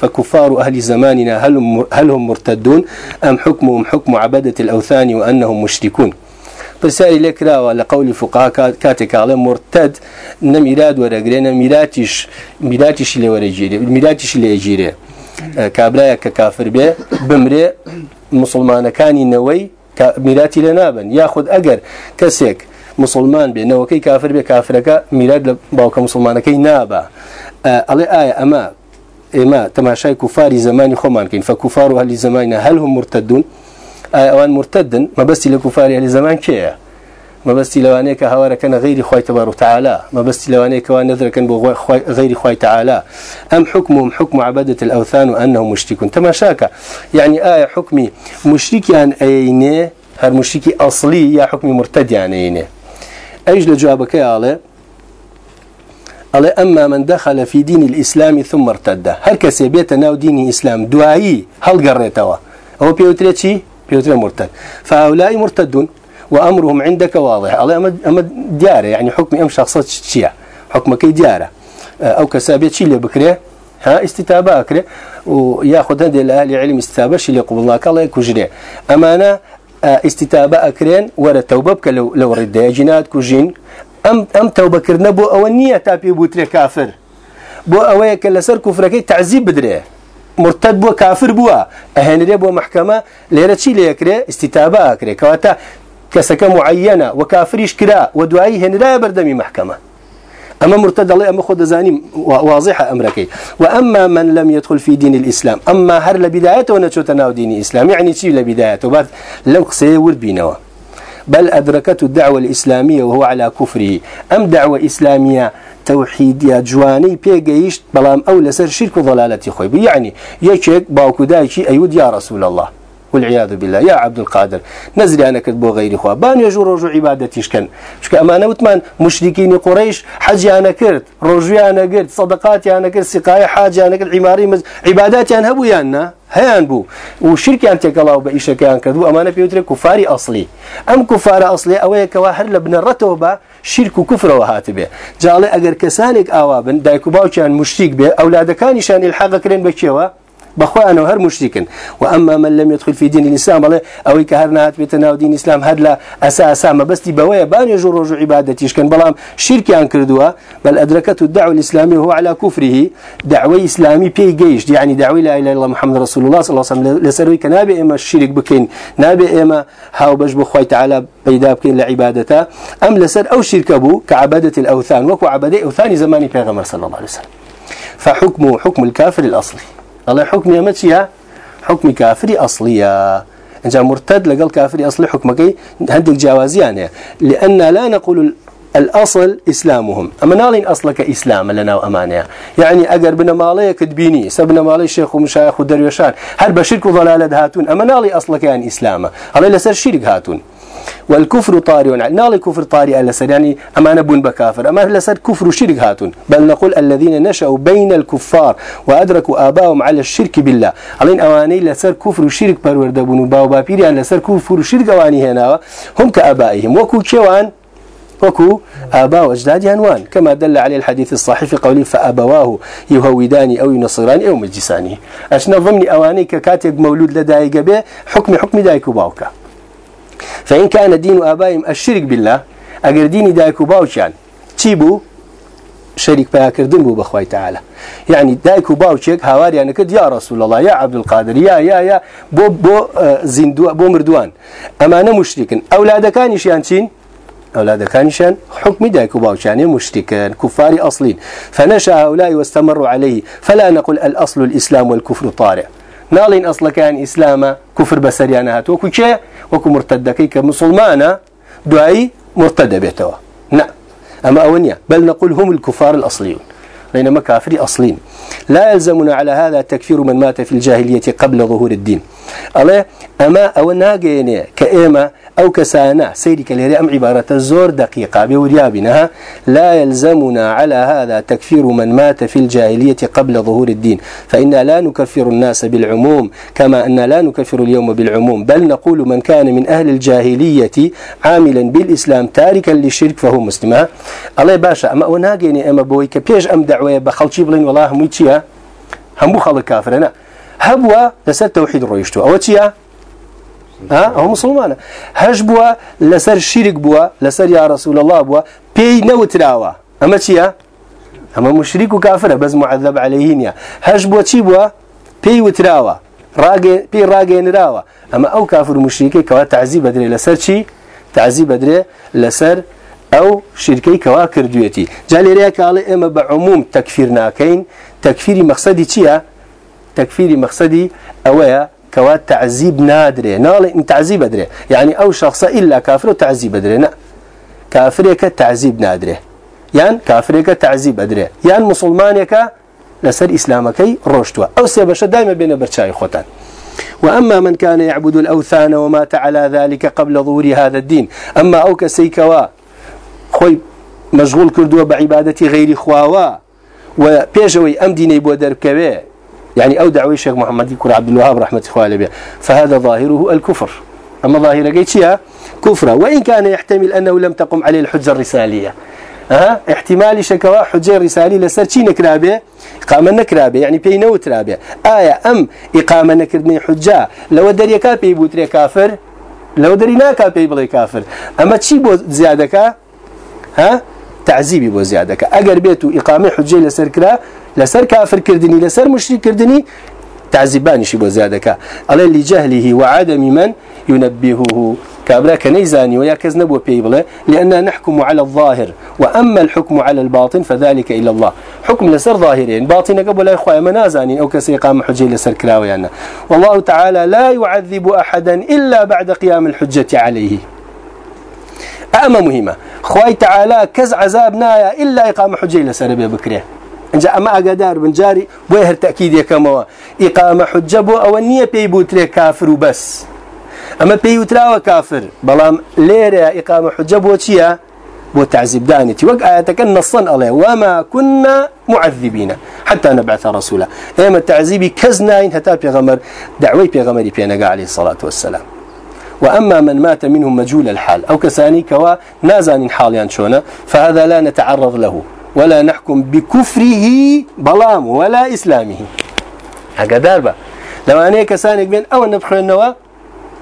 فكفار أهل زماننا هل هم مرتدون أم حكمهم حكم عبادة الأوثان وأنهم مشركون؟ پرسیاری لێکراوە قولی فقها کاتێک کاڵێ مرتد نەمیراد وەرەگرێنە میراتیش میراتیشی لێ وەرەگیرێ میراتیشی لێگیرێ کابراایە کە کافر بێ بمرێ مسلمانەکانی نەوەی میراتی لە نابن یاخود ئەگەر کەسێک مسلمان بێ نەوەکەی کافر بێ کافرەکە میرات لە باوکە مسلمانەکەی نابە ئەڵێ ئایا ئەمە ئێمە تەماشای کوفاری زمانی خۆمان کەین فەکوفار و هەلی زمانە هەل هم مرتدون؟ ئەوان مرتدن مەبەستی لە کوفاری هەلی زمان کێە ما بس لوانيك هوارا كان غير خوي تبارك وتعالى. ما بس لوانيك كان غير خوي تعالى. أم حكمهم حكم عبادة الأوثان وأنهم مشركون؟ تماشاك. يعني آية حكمي مشرك يعني أينه هر مشركي أصلي يا حكمي مرتد يعني أينه أيش لجوابك يا علي على أما من دخل في دين الإسلام ثم ارتد. هل كسبيت ناو دين الإسلام دعائي هل قريتوا؟ هو بيوتريتشي؟ بيوتري مرتد. فهؤلاء مرتدون وأمرهم عندك واضح. على أما ديارة يعني حكم أم شخصات شيء. حكمك ديارة. أو كسابيت شيء اللي بكره ها استتابة أكره ويأخذ هذه الأهل علم استتابة شيء اللي قبل الله كالله كجري أمانة استتابة أكرين. ورا توبة لو لو رد. جنات كوجين. أم أم توبة كرنا بو أو النية تابي بوتري كافر. بو أويا كلا سر كفرك تعذيب بدري. مرتد بو كافر بو أهنري بو ليرة شي ليكري استتابة أكري كواتا كسك معينة وكافريش كرا ودعائي هنرا بردمي محكمة أما مرتد الله أما خد زاني واضحة أمركي وأما من لم يدخل في دين الإسلام. أما هر لبدايته ونشوتنا دين الإسلام يعني شيء لبدايته بعد لم قصيه ورد بينوا بل أدركته الدعوة الإسلامية وهو على كفره. أم دعوة إسلامية توحيد يا جواني بيجيش بلام أو لسر شرك وضلالة خوي يعني يشك باوكو دايشي أيود يا رسول الله والعياذ بالله. يا عبد القادر نزل أنا كتبو غير إخوة بان يجور رجوع عبادتيش كان شك أنا وثمان مشركين قريش حج أنا كرت رجوع أنا كرت صدقاتي أنا كرت سقاية حاجة أنا كرت عماري مز... عباداتي أنا هبو يانا هيان بو وشركي أنت كلا وبإيشة كان كذو أمانة بيوتري كفاري أصلي أم كفار أصلي أوي كواحر لبن الرتوبة شیرک و کوفرەوە هاتبێ جاڵێ ئەگەر کەسانێک ئاوا بن دایک و باوکیان مشتیک بێ ئەولادەکانیشان الحاقەکرێن بەکێوە بخوا أنا هر مشركن وأما من لم يدخل في دين الإسلام الله أو كهرنات بتناو دين الإسلام هاد لا أساسا ما بس تبويه بان يجر رجوع عبادتيش كان بلام شرك عن كردوا بل أدركته الدعوة الإسلامية وهو على كفره. دعوة إسلامي بي جيش يعني دعوة لا إله إلا الله محمد رسول الله صلى الله عليه وسلم. لسروي كنابي إما الشرك بكين نابي إما هاو بش بخوي تعالى بيدا بكين لعبادته. أم لسر أو شرك أبو كعبادة الأوثان وكو عبادة أوثان زماني بيغمر صلى الله عليه وسلم. فحكمه حكم الكافر الأصلي. الله حكم يمتشيها حكم كافري أصلية إن مرتد لقال كافري أصلي حكمك هندك جوازيان لأن لا نقول الأصل إسلامهم. أما نالين أصلك إسلام لنا وأمانيا يعني أجر بنا مالي كدبيني سبنا مالي شيخ ومشايخ ودريوشان. هل بشرك وضلالة هاتون؟ أما نالي أصلك يعني إسلام. هلا لسر شرك هاتون. والكفر طارئ. نال كفر طارئ لسر يعني أما نبون بكافر. أما لسر كفر شرك هاتون. بل نقول الذين نشأوا بين الكفار وأدركوا آباهم على الشرك بالله. علين أواني لسر كفر شرك بروردبون باو بابيري أن لسر كفر شرك أواني هنا هم كآبائهم. وكو كيوان وكو آباء وأجداد هنوان كما دل عليه الحديث الصحيح في قوله فأبواه يهودان أو ينصران أو مجساني أشنا ضمن أواني ككاتب مولود لداي به حكم حكم دايك باوكا. فإن كان دين آبائهم الشرك بالله أجر دين دايك باوكان تيبو شريك باكردن بو بخواي تعالى. يعني دايك باوشك هواري أنا كد يا رسول الله يا عبد القادر يا يا يا بو بو زندو بو مردوان. أما أنا مشرك أولاد كان يشيانتين أولاد كانشان حكم دايك باوشان مشركان كفار أصلين. فنشأ هؤلاء واستمروا عليه. فلا نقول الأصل الإسلام والكفر طارئ. نالين أصل كان إسلام كفر بسريانا هاتو كوشي وكو مرتدكي كمسلمانا دعي مرتد بيتوا نعم. أما أونيا بل نقول هم الكفار الأصليون. بينما كافر أصلين لا يلزمنا على هذا تكفير من مات في الجاهلية قبل ظهور الدين. الله أما أو ناقيني كإما أو كسانا. سيرك لهذه أم عبارة الزور دقيقة بوريابنها. لا يلزمنا على هذا تكفير من مات في الجاهلية قبل ظهور الدين. فإنا لا نكفر الناس بالعموم كما أن لا نكفر اليوم بالعموم. بل نقول من كان من أهل الجاهلية عاملا بالإسلام تاركا للشرك فهو مسلم. الله باشا أما وناقيني أما بوي كبيش أم دعوة بخلشي بلين والله هم يتشيها هم بخل كافرنا هبوا لسر توحيد رويشتو أو تشيها ها؟ هو مسلمان هش بوا لسر شرك بوا لسر يا رسول الله بوا بي نوتراوا اما تشيا اما مشرك وكافر بس معذب عليهن يا هش بوا بوا بي وتراوا راجي بي راجي نراوا اما أو كافر مشركي كوا تعذيب ادري لسر شي تعذيب ادري لسر أو شركي كوا كردويتي جالي ريك على إما بعموم تكفيرنا كين تكفيري مقصدي تشيا تكفيري مقصدي أويا كوات تعذيب نادرة نال تعذيب أدري. يعني أو شخص إلا كافر تعذيب أدري. نا. كافرك تعذيب نادره يان كافرك تعذيب أدره يان مسلمانك لسر إسلامك روشتوا. أو سيبش دائما بين برشاي خوتان. وأما من كان يعبد الأوثان ومات على ذلك قبل ظهور هذا الدين. أما أو كسيكوا خوي مشغول كردوا بعبادة غير خواوا وبيجوي أم ديني بو دربكوي يعني أو دعوي الشيخ محمد يكون عبد الوهاب رحمة الله عليه فهذا ظاهره الكفر. أما ظاهره قيتشيها كفر وإن كان يحتمل أنه لم تقم عليه الحجة الرسالية. ها احتمال شكوى حجة رسالي لسر نكرابه إقامة نكرابه يعني بي نوترابه آية أم إقامة نكرني حجة لو دريكا بي بوتري كافر لو دريناكا بي بلي كافر أما تشي بو زيادك ها? تعذيبي بو زيادك أجر بيتو إقامة حجة لسر كرا لسر كافر كردني لسر مشرك كردني تعذيباني شي بو زيادك على لجهله وعدم من ينبهه. كابلا كنيزاني ويا كزنب وبيبله لأننا نحكم على الظاهر وأما الحكم على الباطن فذلك إلى الله. حكم لسر ظاهرين باطن قبل إخوة منازاني أو كسيقام حجي لسر كراويانا. والله تعالى لا يعذب أحدا إلا بعد قيام الحجة عليه. أما مهمة. خواي تعالى كز عذاب نايا إلا إقام حجي لسر بكره انجا اما اقدار بن جاري بوهر تأكيد يكما إقامة حجة بو أو النية بيبوت لك كافر وبس اما بيوتراوە كافر بەڵام لێرە ئقامە حجە بۆ چییە؟ بۆ تعزیبدانێتی وەک ئاەتەکە نصن ئەڵێ. وما كنا معذبين. حتى نبعث رسولا. اما التعذيب كزناين حتى بيغمر دعوي بيغمر بينقى عليه الصلاة والسلام وأما من مات منهم مجهول الحال أو كساني كوا نازان حاليان شونا فهذا لا نتعرض له ولا نحكم بكفره بلام ولا إسلامه. هكذا لو أنا كساني بين أو نبخل النواة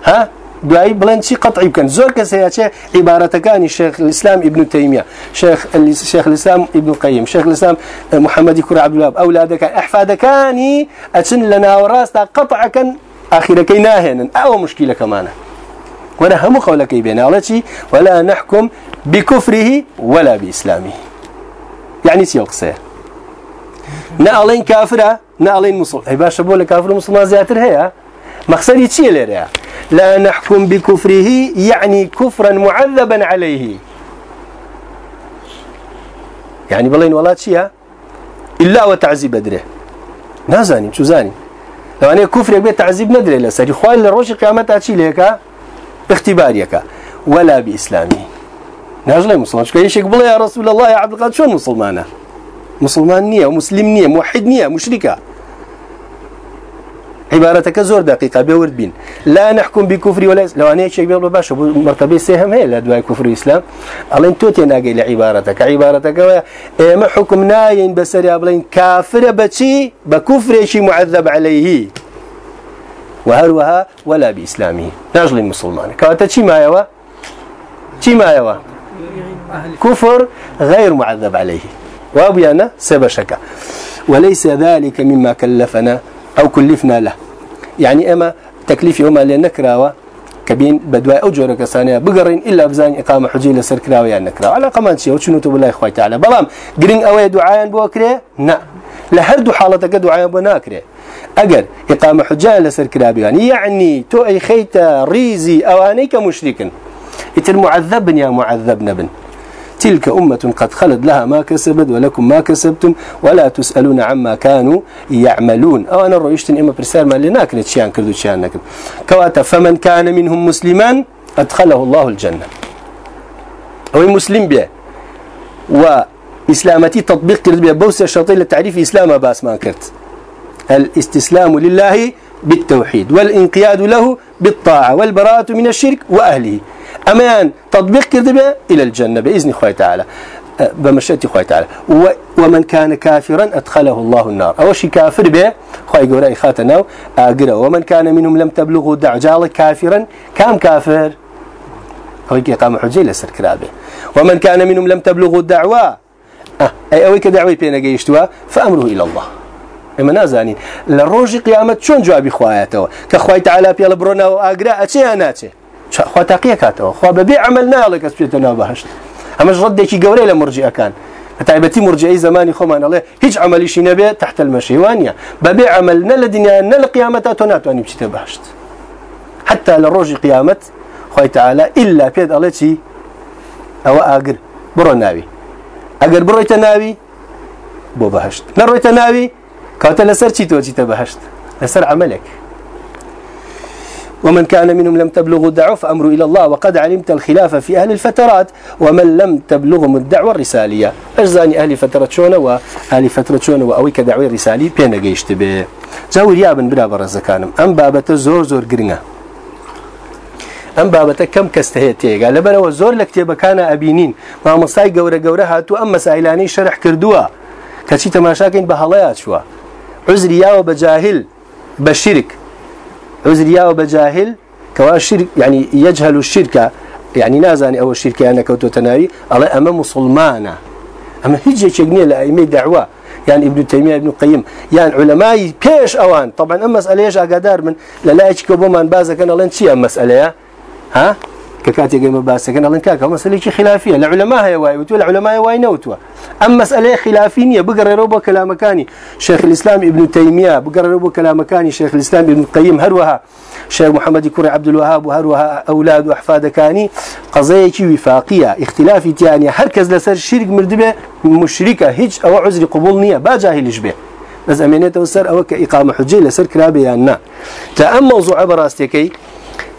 ها؟ دوایی بلند چی قطعی بکن زور کسی هاچه عبارتکانی شیخ الإسلام ابن تیمیه شیخ شیخ الإسلام ابن قیم شیخ الإسلام محمد عبد الوهاب أولادك احفادكاني اتن لنا وراس قطع كان اخرك ناهنا أو مشكلة كمان ولا هم قولك بين الله ولا نحكم بكفره ولا بإسلامه. يعني سيوقسه نالين كافرة نالين مسلم اي باشا بقول كافر مسلم زياتر هي؟ مقصدي شيء لريا لا نحكم بكفره يعني كفرا معذبا عليه. يعني بلين والله شيء إلا وتعذيب أدري. نازاني شو زاني. لو أنا كفر يبي تعذيب ندري لا سري خوال لروش قيامتها شيء ليك اختباريك ولا بإسلامي. ناجل مسلمان شو كيشك بلا يا رسول الله يا عبد القادر؟ شو مسلمانة؟ مسلمان نية ومسلم نية موحد نية مشركة. عبارتك زور دقيقة بورد بين لا نحكم بكفر ولا لو أنا شيء بيقول باش مرتبة سهم هي لدواء كفر الإسلام الله أنتو تناقي لعبارتك عبارتك. ما حكم ناين بسري أبلين كافر بشي بكفر شيء معذب عليه. وهروها ولا بإسلامه. نجل المسلمان كواتا شي ما يوا شي ما يوا كفر غير معذب عليه. وابيانا سبشك وليس ذلك مما كلفنا أو كلفنا له. يعني أما تكليف يوم اللي نكراوه كبين بدواء أجور كسانية بقرين إلا بزان إقامة حجي لسر يعني نكراوة على قمان شيء وشنو تقول الله إخوة تعالى؟ بلام قرين أوي دعاء بوكري؟ نا. لهردو حالتك دعاء بناكري أجر إقامة حجة لسر كراوة يعني يعني تو أي خيت ريزي أو أنيك مشركا إتر معذب يا معذب نبن. تلك أمة قد خلت لها ما كسبت ولكم ما كسبتم ولا تسألون عما كانوا يعملون. أو أنا رأيشتن إما برسال ما لنا كنت شيئا كردو شيئا نكن كواتا فمن كان منهم مسلما أدخله الله الجنة. هو مسلم به وإسلامتي تطبيق كرد به بوسع الشرطين للتعريف إسلام باس ما كرت الاستسلام لله بالتوحيد والانقياد له بالطاعة والبراءة من الشرك وأهله. أمان تطبيق كذبة إلى الجنة بإذن خوي تعالى. أه، بمشيئة خوي تعالى. ومن كان كافرا أدخله الله النار. أول شيء كافر به خوي قراء خاتنا أقرأ. ومن كان منهم لم تبلغوا دعجال كافرا كام كافر؟ هو قام حجي لسر كرابة. ومن كان منهم لم تبلغوا الدعوة أه أي أوي كدعوة بينا جيشتوا فأمره إلى الله. اما نازانين لروج قيامة شون جوابي خواياته كخواي تعالى بيلا برونا وأقرأ أتي أنا أتي خوا تاقیه کاتەوە. خوا بەبێ عمل ناڵێ کەس بێتە ناو بەهشت ئەمەش ڕەتێکی گەورەی لە مرجەکان تایبەتی مرجعی زمانی خۆمان ئەڵێ هیچ تحت المەشیوانە بەبێ عمل نە لە دنیا نە لە قیامەتا تۆ ناتوانانی بچیتە بەهشت. حتى لە ڕۆژی قیامەت خۆی تعالا إلا پێت ئەڵێ چی؟ بهشت نرو تناوي كاتا لسر چی توجي تبهشت لسر عملك ومن كان منهم لم تبلغ الدعوة فأمر إلى الله وقد علمت الخلاف في أهل الفترات ومن لم تبلغهم الدعوة الرسالية. أجزاني أهل فترة شونة وأهل فترة شونة وأويك دعوة رسالية بين جيشت به. جاور يابن بلا برز كانم. أم بابة زور زور قرنا أم بابة كم كستهيتي قال لبلا زور لكتب كان أبينين. ما مصاي جورة جورة هاتو أما سائلاني شرح كردوا. كشي تماشاكين بهلايات شوا. عزريا وبجاهل بشرك. عزريا وبجاهل كوا الشرك يعني يجهل الشركة يعني نازاني أو الشركة أنا كوتو تناري الله أما مسلمانا. أما هيجي شجنية لأيمي دعوة. يعني ابن تيمية ابن القيم. يعني علماء بيش أوان. طبعا أما مسألة إيش أقدر من؟ لا لا يشكو بمان بازا كان الله نشي أما مسألة ها؟ ككاتي قيمة باسا كان الله كاكا مسألة خلافية. العلماء هي واي وتو العلماء واي نوتوا. أما مسألة خلافية بقرر روبا كلام كاني. شيخ الإسلام ابن تيمية بقرر روبا كلام كاني. شيخ الإسلام ابن القيم هروها. شيخ محمد كوري عبد الوهاب وهروها أولاد وأحفاد كاني. قضية وفاقية اختلافي يعني هركز لسر شرك مردبة مشركة هج أو عذر قبول نية با جاهل به. بس أمينته وسر أو كإقامة حجة لسر كرابي يعني تأمل موضوع براستيكي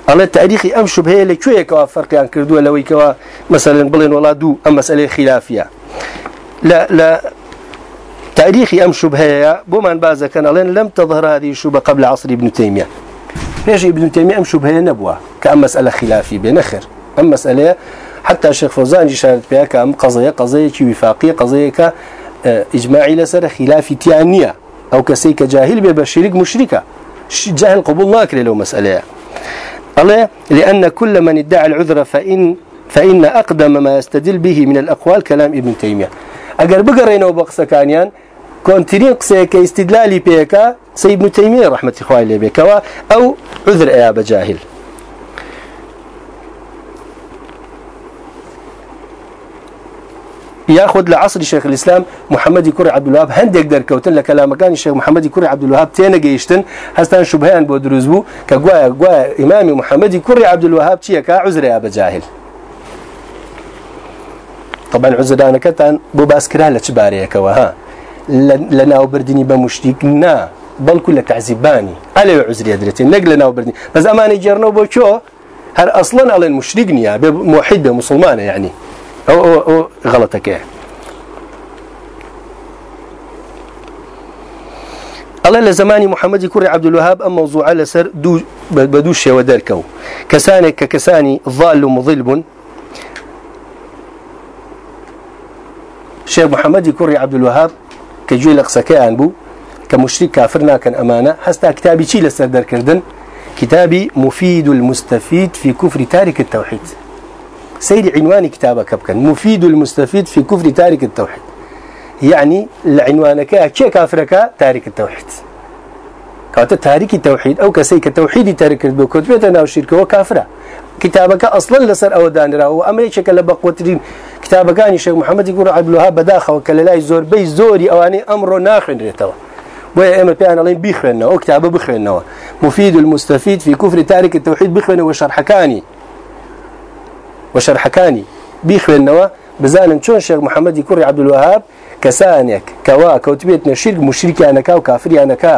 على التاريخ أم شبهة لكوية كوا فرق عن كردوا لوي كوا مثلا بلين ولا دو أم مسألة خلافية لا لا تاريخ أم شبهة بومان بازا كان لين لم تظهر هذه الشبهة قبل عصر ابن تيمية ليش ابن تيمية أم شبهة نبوة كأم مسألة خلافية بنخر أم مسألة حتى الشيخ فوزان شارت بها كأم قضية قضية وفاقية قضية كإجماعي لسر خلافي تيانية أو كسيك جاهل ببشرك مشركة جاهل قبول ناكل لو مسألة الله لأن كل من ادعى العذر فإن فإن أقدم ما يستدل به من الأقوال كلام ابن تيمية. أجر بقرينا وبقص كانيان كونترين قصيك استدلالي بيكا سي ابن تيمية رحمة إخوائي لي بيكا أو عذر يا بجاهل ياخذ لعصر شيخ الإسلام محمد كوري عبد الوهاب. هندك در كوتن لكلام كان الشيخ محمد كوري عبد الوهاب تينا جيشتن. هستان شبهان بودروزبو كجوا جوا إمام محمد كوري عبد الوهاب شيء كعذر يا بجاهل. طبعا عذر أنا كتان بو باسكرها لتشباريه كوها لنا وبردني بمشركنا بل كل تعذيباني. على عذر يدرتين نقلنا وبردني بس أماني جرنو بو شو هل أصلا على المشركني موحد مسلمان يعني. أو, أو, أو غلطك الله لزمان محمد كوري عبد الوهاب أم موضوع على سر دو بدوش ودركو كسانك ككساني ضال مضلب شيخ محمد كوري عبد الوهاب كجوي لقسكان بو كمشرك كافرنا كان أمانة حستا كتابي شي لسر در كردن كتابي مفيد المستفيد في كفر تارك التوحيد. سير عنوان كتابك كبكن مفيد المستفيد في كفر تارك التوحيد. يعني لعنوانك كي كافرك تارك التوحيد. كاتا تارك التوحيد أو كسيك التوحيد تارك بكتبتنا أو شركه وكافره كتابك أصلا لسر أو دانرا. وامري شكل كتابك اني شيخ محمد يقول عبد الوهاب بداخه وكلا زور بي زوري أو اني أمر ناخن ريتوا. ويا اما بيان الله بيخنا أو كتابة بخنا مفيد المستفيد في كفر تارك التوحيد بخنا وشرح وشەرحەکانی بیخوێندنەوە بزانن چۆن شێخ محەممەدی کوڕی عبدولوهاب کەسانێک کەوا کەوتبێت نەشیر مشریکیانەکە و کافریانەکە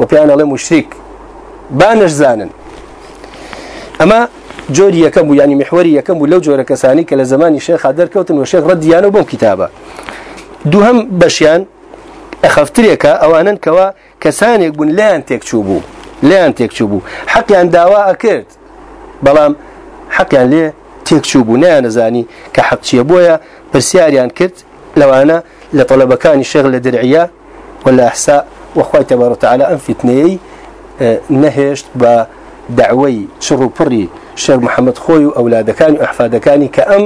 و پێیانەڵێ مشریک بانەش زانن. ئەمە جۆری یەکەم و ینی محوەری یەکەم و لەو جۆرە کەسانی کە لە زمانی شێخ دەرکەوتن و شێخ ڕەدیانە بۆم کتابە. دووهم بەشیان ئەخەفترێکە ئەوانن کەوا کەسانێک بوون لایەن تێکچوو بوو لایەن تێکچوو بوو. حەقیان داوا ئەکرد. بەڵام بلام حقیان لێ تێکچوو بوو. نیانەزانی کە حەقچیە بۆیە پرسیاریان کرد لەوانە لە طلبەکانی شێغ لە درعە ولا ئەحسا وەخوای تەبارە تعالی ئەم فتنەیەی نەهێشت بە دعوەی شڕ و پڕی شێر محەممەد خۆی و ئەولادەکانی و ئەحفادەکانی کە ئەم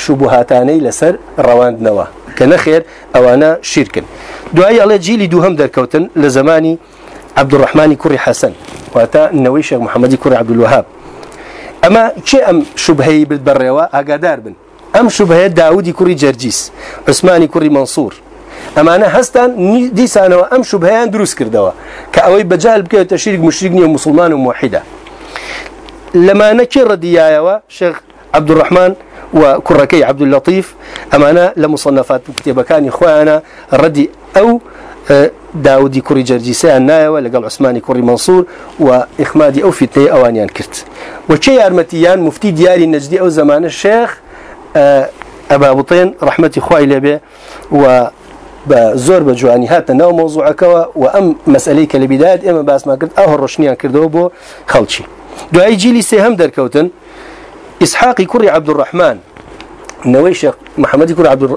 شوبهاتانەی لەسەر ڕەواندنەوە. کە نەخێر ئەوانە شیرکن دوایی ئەڵێ جیلی دووهم دەرکەوتن لە زمانی عبدڕحمانی کوڕی حەسەن. واتە نەوەی شێخ محەممەدی کوڕی عبدولوهاب. أما چه أم شبهه برد بروا اگادار بن. أم شبهه داودی کوری جرجیس عثمانی کوری منصور. اما أنا هستان دیسانەوە ئەم شوبهیان دروست کردەوە کە ئەوەی بەجال بکەوێت تەشیرک مشرک نیە مسلمان و موحیدە لەمانە کێ ڕدیایەوە شێخ عبدڕحمان وكركي عبد اللطيف أمانة لمصنفات كتاب إخوة أنا آه، داودي كوري جرجيسي النايوة لقال عثماني كوري منصور وإخمادي أو فتنة أوانيان كرت. وشي أرمتيان مفتي دياري النجدي أو زمان الشيخ آه، أبا بطين رحمة إخوائي لبي و بزور بجواني. هات نو موضوعك وأم مسألة لبداية إما بأس ما قلت أهر رشنيان كردو بو خلشي دعي جيلي سيهم دركوتن. إسحاقي كوري عبد الرحمن. نوي شيخ محمد يكون عبد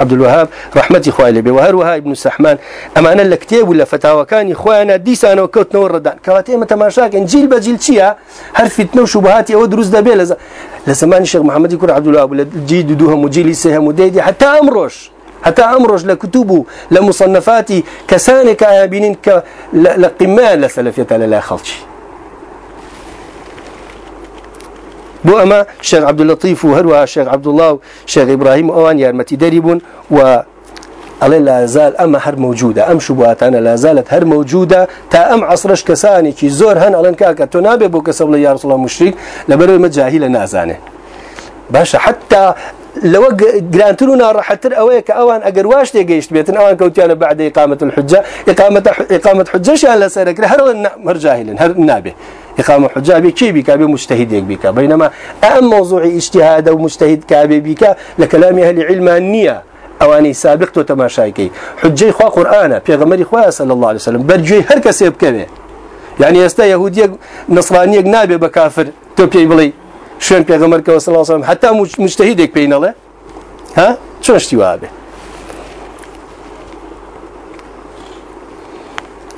عبد الوهاب رحمتي خوالي به وهروها ابن سحمان اما أنا الكتاب ولا فتاوى؟ كان إخوانا ديس أنا وكوت نور ردان. كواتي متى ما شاك جيل بجيل شيا هل فتنة وشبهات أو دروس دبي لز لزمان الشيخ محمد يكون عبد الوهاب ولا جيد دوهم وجيل سهم وديدي. حتى امرش حتى امرش لكتبه لمصنفاتي كسانك ابين لقمان لسلفيه لا خلشي. بو اما شيخ عبد اللطيف وهروها شيخ عبد الله شيخ إبراهيم اوان يارمتي دريبون و الله لا زال أما هر موجودة. أم شبهات أنا لا زالت هر موجودة. تا أم عصرش كساني كي زور هن ألان كاكا تنابي بو كسب يا رسول الله مشرك لبرو مجاهيل نازانه باشا حتى لو جرانتلونا راح تر أويك أوان أجر واش تيجيش بيتن أوان كوتيانا بعد إقامة الحجة إقامة إقامة حجة شان لا سرك هر جاهل هر نابه إقامة حجة بي كي بك أبي مجتهد بك بينما أهم موضوع اجتهاد أو مجتهد كابي بك لكلام أهل علم النية. أواني سابق وتماشايكي حجة إخوة قرآن بيغمر إخوة صلى الله عليه وسلم. برجوي هر كسي بكبه يعني يستا يهودية نصرانية نابي بكافر تو بي بلي شون بيغمر صلى الله عليه وسلم. حتى مجتهدك بين الله ها؟ شون اشتوابه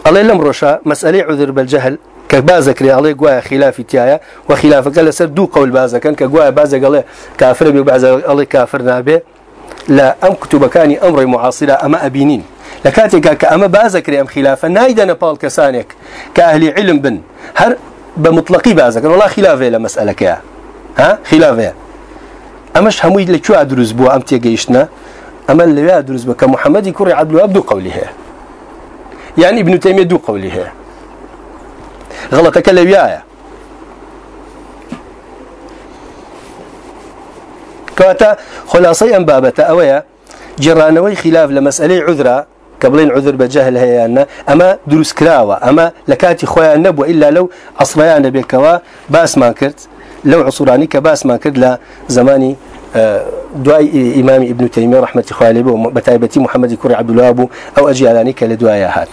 الله لم رشا مسألة عذر بالجهل كبازك عليه قوايا خلاف تيايا وخلافك لسر دو قول بازك كان كقوايا بازك عليه كافر بي الله كافر نابه لا أم كتب كاني أمر معاصرة أما أبينين لكاتك كأما بازك أم خلافا نايدا نبال كسانك كأهل علم بن هر بمطلقي بازك والله خلافه لمسألة يا ها؟ خلافه أمش هموي لكو أدرز بو أم تيجيشنا أما اللي أدرز بو كمحمد يكون عبد دو قوله يعني ابن تيمية دو قوله غلطك لويايا كواتا خلاصي أم بابة أويا. جرانوي خلاف لمسألة عذرة. قبلين عذر بجهل هيانا أما دروس كراوة. أما لكاتي خويا النبو إلا لو أصليان بكوا بأس ما كرت. لو عصراني كبأس ما كرت. لزماني آه، دعاء إمام ابن تيمية رحمة الله عليه وبتايبتي محمد كري عبد الله أو أجي على نيك لدعاء هات.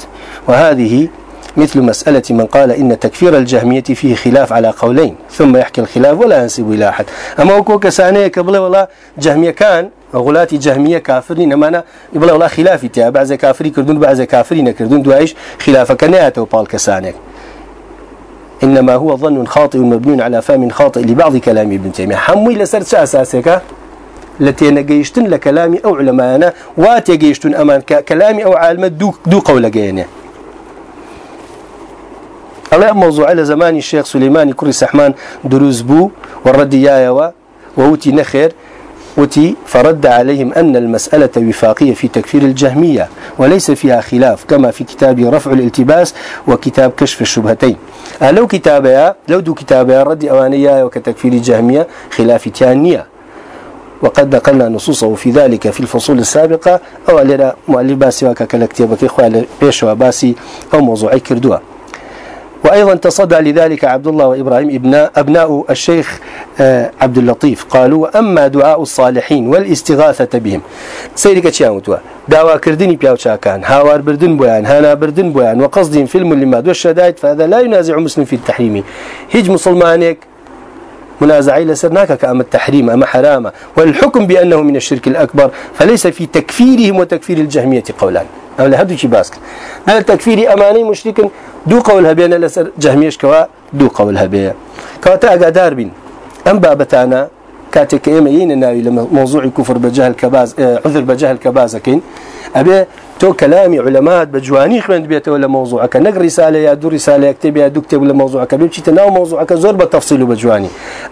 وهذه مثل مسألة من قال إن تكفير الجهمية فيه خلاف على قولين ثم يحكي الخلاف ولا ينسب إلى أحد. أما وكو كسانية قبل ولا جهمية كان غلاتي جهمية كافرين أما أنا يبلا ولا خلافي تيا بعض كافري كردون بعض كافرين كردون دوايش خلاف كنياته وبال كسانيك. إنما هو ظن خاطئ مبني على فهم خاطئ لبعض كلام ابن تيمية. حموي لسرت أساسك؟ التي نجيشتن لكلامي أو علمانا واتيجيشتن أمان كلامي أو عالم دو, دو قول جينه الله موضوع على زمان الشيخ سليمان كري سحمان دروز بو والرد يايوا ووتي نخير. وتي فرد عليهم أن المسألة وفاقية في تكفير الجهمية وليس فيها خلاف كما في كتاب رفع الالتباس وكتاب كشف الشبهتين. أه، لو كتابها لو دو كتابها رد أوانية وكتكفير الجهمية خلاف تانية. وقد نقلنا نصوصه في ذلك في الفصول السابقة. أو لنا مؤلف باسي وكاكالكتابة إخوة بيشوا باسي أو موضوعي كردوها وأيضا تصدى لذلك عبد الله وإبراهيم ابناء أبناء الشيخ آه، عبد اللطيف. قالوا أما دعاء الصالحين والاستغاثة بهم. سيرك تشاوتوا دعوة كردني بياوشا كان هاوار بردن بويان هانا بردن بويان وقصدهم فيلم الملمات والشدائد فهذا لا ينازع مسلم في التحريم. هج مسلمانك منازعي لسرناك كأما التحريم أما حرامة والحكم بأنه من الشرك الأكبر فليس في تكفيرهم وتكفير الجهمية قولان. أو لهدو شي باسك هل تكفيري أماني مشرك دو قولها بين لسر جهميش كوا دو قولها بين كواتا أقادار بين أم بابتانا كاتك يين ناوي لموضوع كفر بجهل كباز عذر بجهل كبازكين تو كلامي علماء بجواني خوند بيته ولا موضوعك. نق رسالة يا دو رسالة يكتب يا دو كتب ولا موضوعك. لو شيء تناو موضوعك زور بالتفصيل بجواني.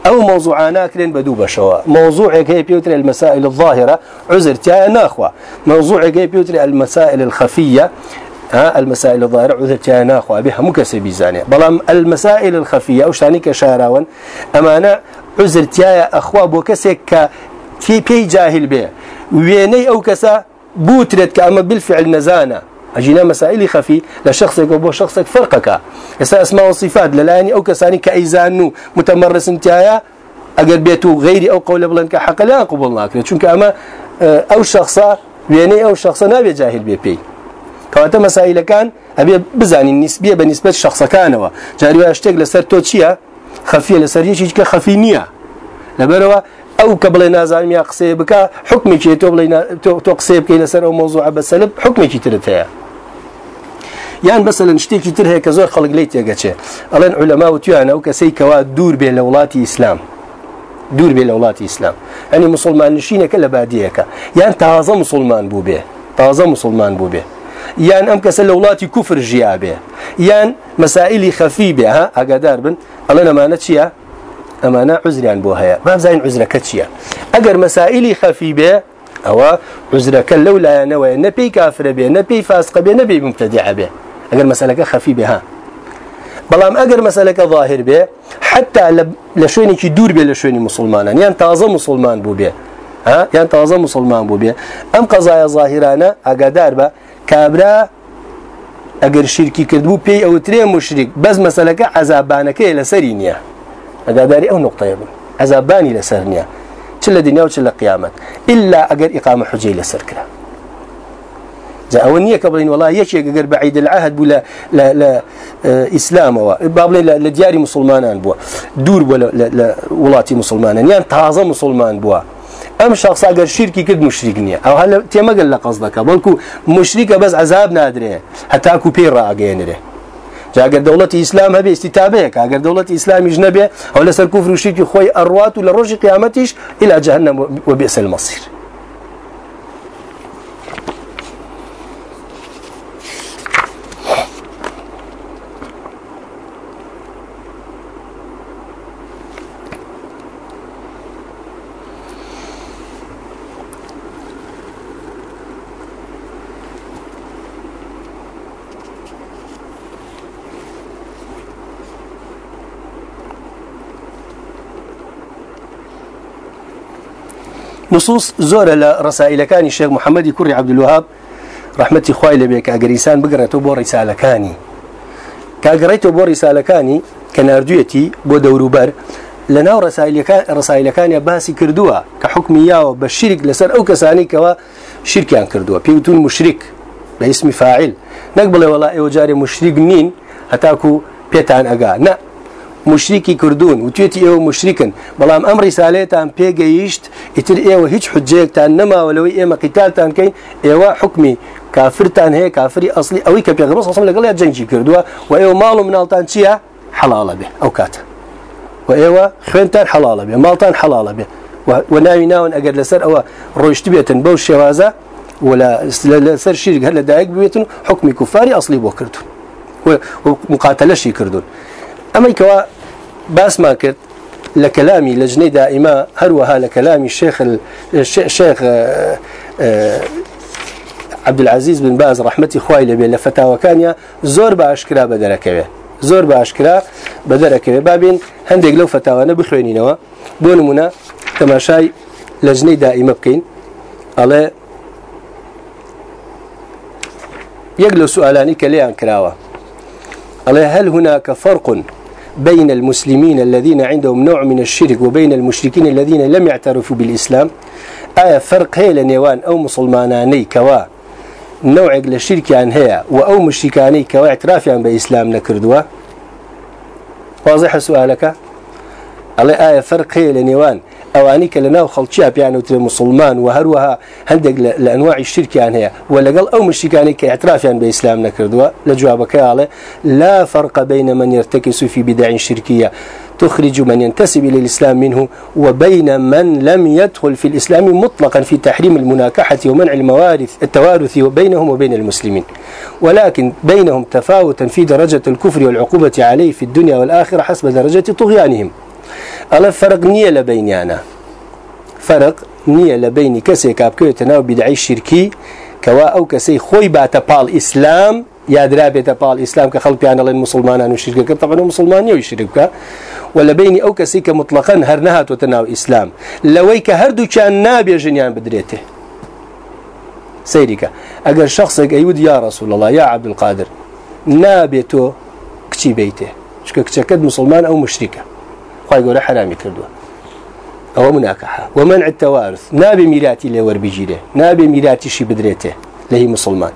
أو موضوعنا كلين بدو بشوا. موضوعك هي بيوتر المسائل الظاهرة. عذر تيا ناخوة. موضوعك هي بيوتر المسائل الخفية. المسائل الظاهرة. عذر تيا ناخوة. بها مكسبي زانية بلام المسائل الخفية. أو شانك شاراون أمانة عذر تيا أخوة. بوكسك في بي جاهل به ويني أو كسا بوترت كأما بالفعل نزانا. أجينا مسائل خفي. لشخصك وبو شخصك فرقك. يسا أسماء وصفات للآني أو كساني كأيزانو. متمرس انتهايا. أقل بيتو غيري أو قول بلن كحق لا قبلناك چونك أما آه، أو شخصا ويني أو شخصا نابي جاهل بي بي كواتا مسائل كان أبي بزاني النسبية بالنسبة شخص كانوا. جاري أشتاق لسر توتشيا. خفية لسر يشي كخفي نية لبروا أو قبل نازل يا قصيبك حكمي شيء تو بلينا تو قصيبك لسر أو موضوع بسلب حكمي شيء ترتها يعني مثلا شتيك تر هيك زور خلق ليت يا جاتشه الان علماء وتيانا وكسي كوا دور بين لولاتي إسلام. دور بين لولاتي إسلام. يعني مسلمان نشينة كلا باديك يعني تازة مسلمان بو به تازة مسلمان بو به يعني أم كسل لولاتي كفر جيابه يعني مسائل خفيفه ها أقدار بن. الله ما نتشيا امانه عذريان بو هيا. ما زين عذرك تشيا. اگر مسائل خفيفه أو عذرك لولا نوى نبي كافر به نبي فاسق به نبي مبتدع به اگر مسألة خفيفة ها. بلام اگر مسألة ظاهر به حتى كي دور به لشويني مسلمان يعني تازه مسلمان بو به ها؟ يعني تازه مسلمان بو به ام قضايا ظاهرانا اقدار به كابرا اگر شركي كردبو بي أو تري مشرك بس مسألة عذابانك لسرينيا اقداري أو نقطة يبن عذاباني لسرنيا تلا دنيا وتلا قيامت. إلا اگر إقامة حجي لسركره جاء أولنية قبلين والله يشي قر بعيد العهد بولا لا لا آه، إسلام هو بابلين لديار مسلمان بوا. دور ولا لا ولاتي مسلمان يعني تازة مسلمان بوا. أم شخص أجر شركي كد مشرك نية أو هلا تيما قال لك قصدك؟ بلكو مشركة بس عذاب نادره. حتى أكو بيرا اگر دولة اسلام هبه استتابه اگر دولة اسلام اجنبه أو لسر كفر وشرك خوي اروات ولا رجع قيامتش إلى جهنم وبئس المصير نصوص زور لرسائل كان الشيخ محمد كري عبد الوهاب رحمتي خوي لبيك أجريسان بقرأته بو رسالة كاني كأجريته بو رسالة كاني كناردويتي بو دوروبر لنا رسائل كان رسائل كان باسي كردوها كحكمية وبالشرك لسر أو كساني كوا شركان كردوها بيوتون مشرك باسم فاعل. نقبل والله إيوجاري مشرك مين مشریکی کردوون و توێتی ئێوە مشریکن بەڵام ئەم ریسالێتان پێگەیشت ئیتر ئێوە هیچ حجەیەکتان نەماوەلەوەی ئێمە قیتالتان کەین ئێوە حکمی کافرتان هەیە کافری ئەسلی ئەوەی کە پێغمە سەسم لەگەڵ جەنگی کردووە و ئێوە ماڵ و مناڵتان چییە؟ حەڵاڵە بێ ئەو کاتە. و ئێوە خوێنتان حەڵاڵە بێ ماڵتان حەڵاڵە بێ. و ناوی ناون ئەگەر لەسەر ئەوە ڕۆیشتی بێتن بەو شێوازە ولا لەسەر شیرگ هەر لەدایک بێتن حکمی کوفاری ئەسلی بۆ کردون مقاتەلەشی کردوون. اما كوا بأس ما كرت لكلامي لجنة دائمة هروها لكلامي الشيخ الشيخ آه، آه، عبد العزيز بن باز رحمتي خوي لبي لفتاوى كانيا زور باشكرا بدركه زور باشكرا بدركه بابين هندق لو فتاوى أنا بخوينينوا بونمنا تماشاي لجنة دائمة بكين. على يقلو سؤالاني كليان كراوة. على هل هناك فرق بين المسلمين الذين عندهم نوع من الشرك وبين المشركين الذين لم يعترفوا بالإسلام. آية فرق هي لنيوان أو مسلماناني كوا. نوع للشرك عن هي وأو مشركاني كوا اعتراف عن بإسلام نكردوا. واضح سؤالك؟ على آية فرق هي لنيوان. أوانيك لنا وخلطيها بيان وتر مسلمان وهروها هندق لأنواع الشرك عن هي. ولا قال أو مشركاني كإعتراف عن بإسلام نكردوا. لجوابك على لا فرق بين من يرتكس في بدع شركية. تخرج من ينتسب إلى الإسلام منه وبين من لم يدخل في الإسلام مطلقا في تحريم المناكحة ومنع الموارث التوارث وبينهم وبين المسلمين. ولكن بينهم تفاوتا في درجة الكفر والعقوبة عليه في الدنيا والآخرة حسب درجة طغيانهم. ئەڵە فەرق نییە لە بینیانە. فەرق نییە لە بینی کەسێکا بکوێتە ناو بیدعی شرکی کەوا ئەو کەسەی خۆی باتە پاڵ ئیسلام یادرابێتە پاڵ ئیسلام کە خەڵپیانەڵێن مسلمانان و شرکەکە تەقەن مسلمانیەوەی شرکە و لە بینی ئەو کەسی کە مطلقەن هەر نەهاتۆتە ناو ئیسلام. لەوەی کە هەردووچان نابێژنیان بدرێتێ. سەیریکە ئەگەر شخصێک ئەیود یا ڕسوول الله یا عبدقادر نابێت تۆ کچی بیتێ. چکە کچەکەت مسلمان ئەو مشریکە كردوه أو مناكحة ومنع التوارث نابي ميراتي اللي ور بيجيره نابي ميراتي شي بدريته لهي مسلمان.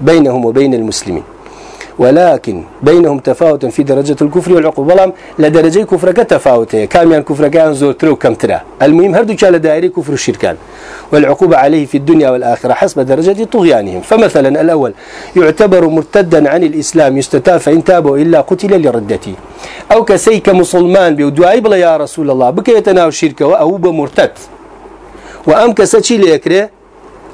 بينهم وبين المسلمين ولكن بينهم تفاوت في درجة الكفر والعقوبة. بلام لدرجة كفر كتفاوته. كام يعني كفر كان زور ترو كم ترى. المهم هردو كان دائري كفر الشركان. والعقوبة عليه في الدنيا والآخرة حسب درجة طغيانهم. فمثلا الأول يعتبر مرتدا عن الإسلام يستتاب فإن تابوا إلا قتل لردته. أو كسيك مسلمان بيودعي بلا يا رسول الله بك يتناو الشركة أو بمرتد وأم كساتشي ليكره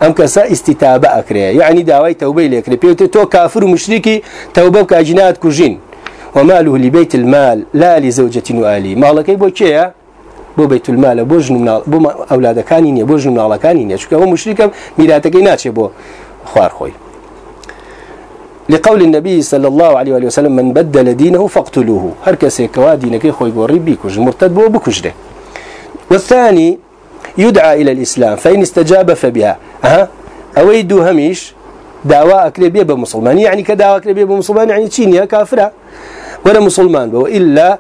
ام كسا استتابه اكري يعني داوي توبه لكري بيوتي تو كافر ومشركي توبه كاجنات كوجين وماله لبيت المال لا لزوجة وآلي. مالك يبو كيا بو المال. بو جن من بو أولاد كانين بو جن من الله كانين شو هو مشرك ميلاتك ناتش بو خوار خوي لقول النبي صلى الله عليه وسلم من بدل دينه فاقتلوه. هركس كوا دينك خوي بو ربيكوج مرتد بو بكجده والثاني يدعى إلى الإسلام فإن استجاب فبها. ها أويدو هميش دعوة أكريبية بمسلمان. يعني كدعوة أكريبية بمسلمان يعني تشينيا كافرة. ولا مسلمان بو إلا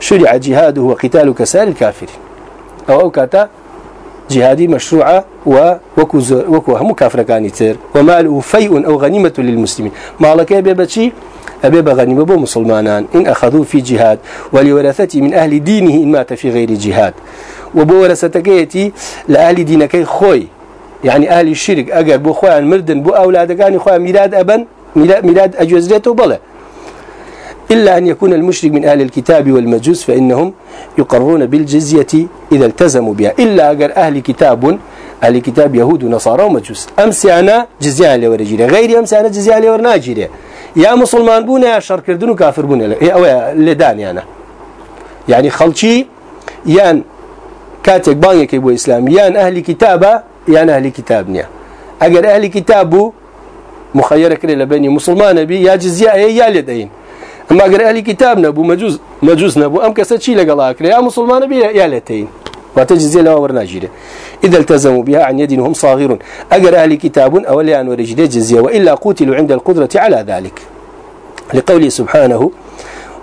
شرع جهاده وقتال كسار الكافرين. أو أوكاتا جهادي مشروعة ووكو وكو هم كافر كان يتر وماله فيء أو غنيمة للمسلمين. ما لك أبي بشي أبي غنيمة بو إن أخذوه في جهاد ولورثته من أهل دينه إن مات في غير جهاد. وبورثتكيتي لأهل دينك خوي. يعني أهل الشرك. أجر بو خوان مردن بو أولادكاني خوان ميلاد أبن ميلاد أجوزريته بله إلا أن يكون المشرك من أهل الكتاب والمجوس فإنهم يقرون بالجزية إذا التزموا بها. إلا أجر أهل كتاب أهل كتاب يهود ونصارى ومجوس. أمس أنا جزية على ورجيرة غير أمس أنا جزية على ورناجيرة يا مسلمان بونا يا شر كردون وكافر بونا أو لداني أنا. يعني خلشي يان كاتك بانيك يبو إسلام يان أهل كتابة يان أهل كتاب نيا. أجر أهل كتابه مخيرة كده لبني مسلمان بي يا جزية يا لدين أما أجر أهل كتاب نبو مجوز مجوز نبو أم كسر شيء لقلا يا مسلمان بي يا لتين وتجزي لا ورناجيره إذا التزموا بها عن يد صاغرون. أجر أهل كتاب أولي أن ورجده جزية وإلا قتلوا عند القدرة على ذلك. لقوله سبحانه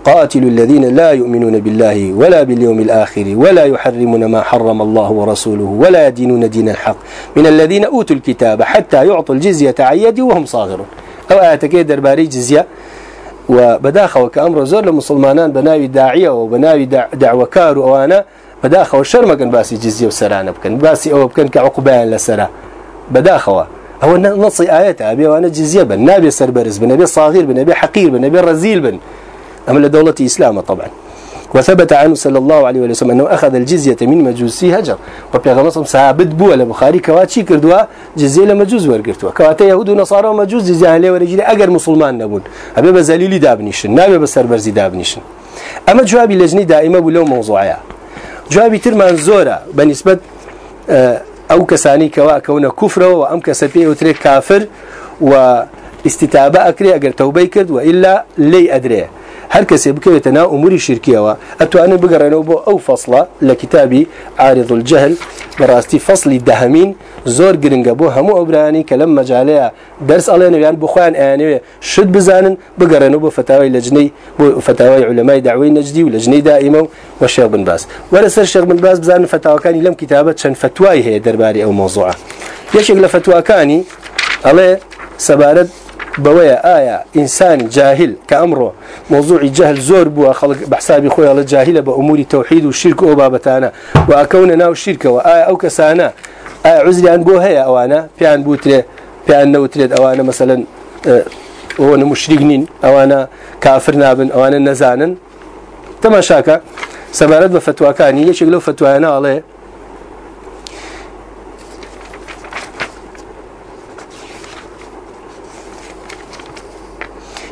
قاتلوا الذين لا يؤمنون بالله ولا باليوم الآخر ولا يحرمون ما حرم الله ورسوله ولا يدينون دين الحق من الذين أوتوا الكتاب حتى يعطوا الجزية عن يد وهم صاغرون. أو آتكي درباري جزية. وبداخل كأمر زور لمسلمانان بناوي داعية وبناوي دعوة كار وأنا بداخل الشرمة كان باسي جزية وسرانة بكن. باسي أو بكن كعقبان لسرا. بداخل هو نصي آيات أبي وأنا جزية بن. نبي سربرز بن نبي صغير بن نبي حقير بن نبي رزيل بن. أما لدولة إسلام طبعا. وثبت عنه صلى الله عليه وسلم أنه أخذ الجزية من مجوسي هجر. وبيغمص ثابت بو البخاري كواتشي كردوا جزية لمجوز ورقرتوا. كواتا يهود ونصارى ومجوز جزية عليه ورجل أجر مسلمان نبون. أبي بزليلي دابنيشن نابي بسربرزي دابنيشن. أما جوابي لجني دائما بلو موضوعيا جوابي ترمان زورا بنسبة آه، أو كساني كوا كون كفر وأم كسبي وتري كافر واستتابة أكري أجر توبي كرد وإلا لي أدريه هر كسي بكيتنا أمور الشركية أتوانا بقرانو بو أو فصلة لكتابي عارض الجهل براستي فصل الدهمين زور قرنقا بو همو أبراني كلام مجالية درس علينا يعني بخوان آني شد بزانن بقرانو بو فتاوي لجني فتاوي علماء دعوي نجدي ولجني دائمة والشيخ بن باز. ورسر الشيخ بن باز بزانن فتاوى كاني لم كتابة شن فتواي هي درباري أو موضوعة يشيك لفتوى كاني عليه سبارد بويا آية إنسان جاهل كأمره. موضوع جهل زور بوا خلق بحسابي خويا الله جاهل بأمور التوحيد والشرك وبابتانا وأكوننا والشرك وآية أو كسانا. آية عزلي عن بوها أوانا. في عن بوتري في عن نوتري أوانا مثلا أه وأنا مشرقين أوانا كافر نابن أوانا نزانا تماشاكا. سبارد بفتوى كاني يشغلوا فتوى أنا عليه.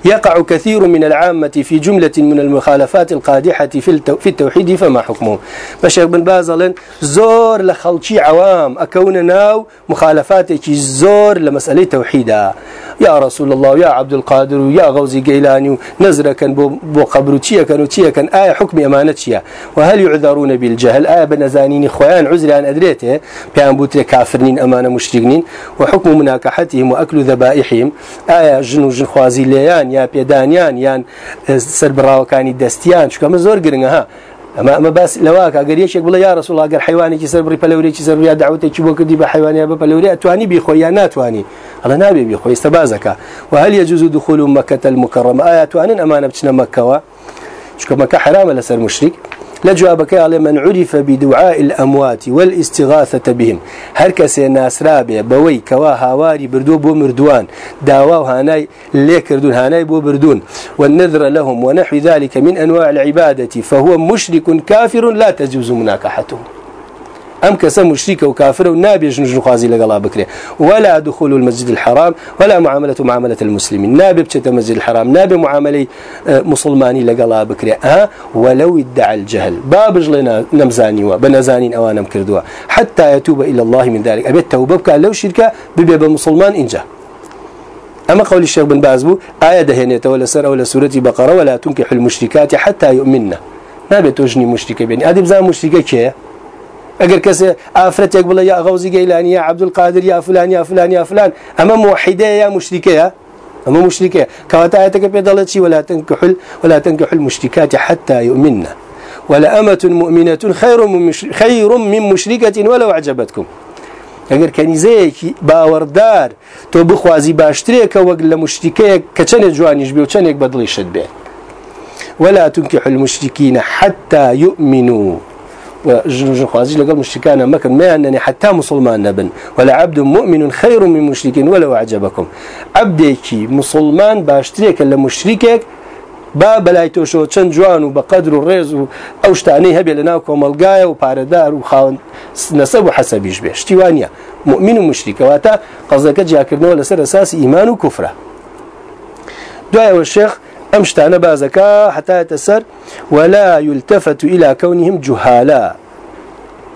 يقع كثير من العامة في جملة من المخالفات القادحة في التوحيد فما حكمه؟ بشيخ بن بازلن زور لخلشي عوام أكون ناو مخالفات زور لمسألة توحيدها يا رسول الله يا عبد القادر يا غوزي قيلاني نزر كان بو قبر تشيا كانوا تشيا كان آية حكم أمانة تشيا وهل يعذرون بالجهل؟ آية بنزانين خوان عذر أن أدريته. بيان بوتري كافرين أمانة مشرقين وحكم مناكحتهم وأكل ذبائحهم. آية جن خوازي ليان يا بيدانيان يان سربراوكاني دستيان. شو كما زور قرنها اما أما بس لواك اگر يشك بلا يا رسول الله اگر حيواني كي سربري بلوري كي سربري دعوتي كي بوكدي بحيواني بلوري أتواني بخويا ناتواني. الله نبي بخوي استبازك وهل يجوز دخول مكة المكرمة؟ آيات وان أمانة بتنا مكة شكو مكة حرام لسر مشرك. لجوابك على من عرف بدعاء الأموات والاستغاثة بهم. هركس الناس رابع بوي كوا هاواري بردو بو مردوان داوا هاناي ليكردون هاناي بو بردون والنذر لهم ونحو ذلك من أنواع العبادة فهو مشرك كافر لا تجوز مناكحته. أم كسم مشرك وكافر ونابي جنج خازي لقلا بكري. ولا دخول المسجد الحرام ولا معاملة معاملة المسلمين. نابي بشت المسجد الحرام؟ نابي معاملة آه، مسلماني لقلا بكري. ها ولو ادعى الجهل. باب جلنا نمزاني وبنزانين أوانم كردوا. حتى يتوب إلى الله من ذلك. أبي التوبة بك لو شركة ببيب مسلمان إنجا. أما قول الشيخ بن بازبو آية دهنية ولا سر ولا سورة بقرة ولا تنكح المشركات حتى يؤمننا نابي توجني مشركة بيني أدي بزان مشركة كيه اگر کسی افرتك بلا يا غوزي جيلاني يا عبد القادر يا فلان يا فلان يا فلان اما موحده يا مشركه اما مشركه كواتايتك بيدلتي ولا تنكحل ولا تنكحل المشركات حتى يؤمننا ولا أمة مؤمنة خير من خير من مشركة ولو أعجبتكم اگر کنیزەیەکی باوەڕدار تۆ بخوازی باشترێکە وەک لە مشتیکەیە کە چەندێک جوانیش بێ و چەندێک بەدڵیشت بێ ولا تنكح المشركين حتى يؤمنوا وجن خوازي لقال مشركان مكن ما أنني حتى مسلمان نبن ولا عبد مؤمن خير من مشرك ولو أعجبكم. عبدك مسلمان باشتريك مشركك با بلای تۆشەوە چەند جوان و بە قەدر و ڕێز و ئەو شتانەی هەبێ لە ناو کۆمەلگایە و پارەدار و مؤمن و مشریکەواتە قەزەکە جیاکردنەوە لەسەر ئەساسی ئیمان و کوفرە دوایەوە شێخ أم شتانا بازكا حتى يتسر ولا يلتفت إلى كونهم جهالا.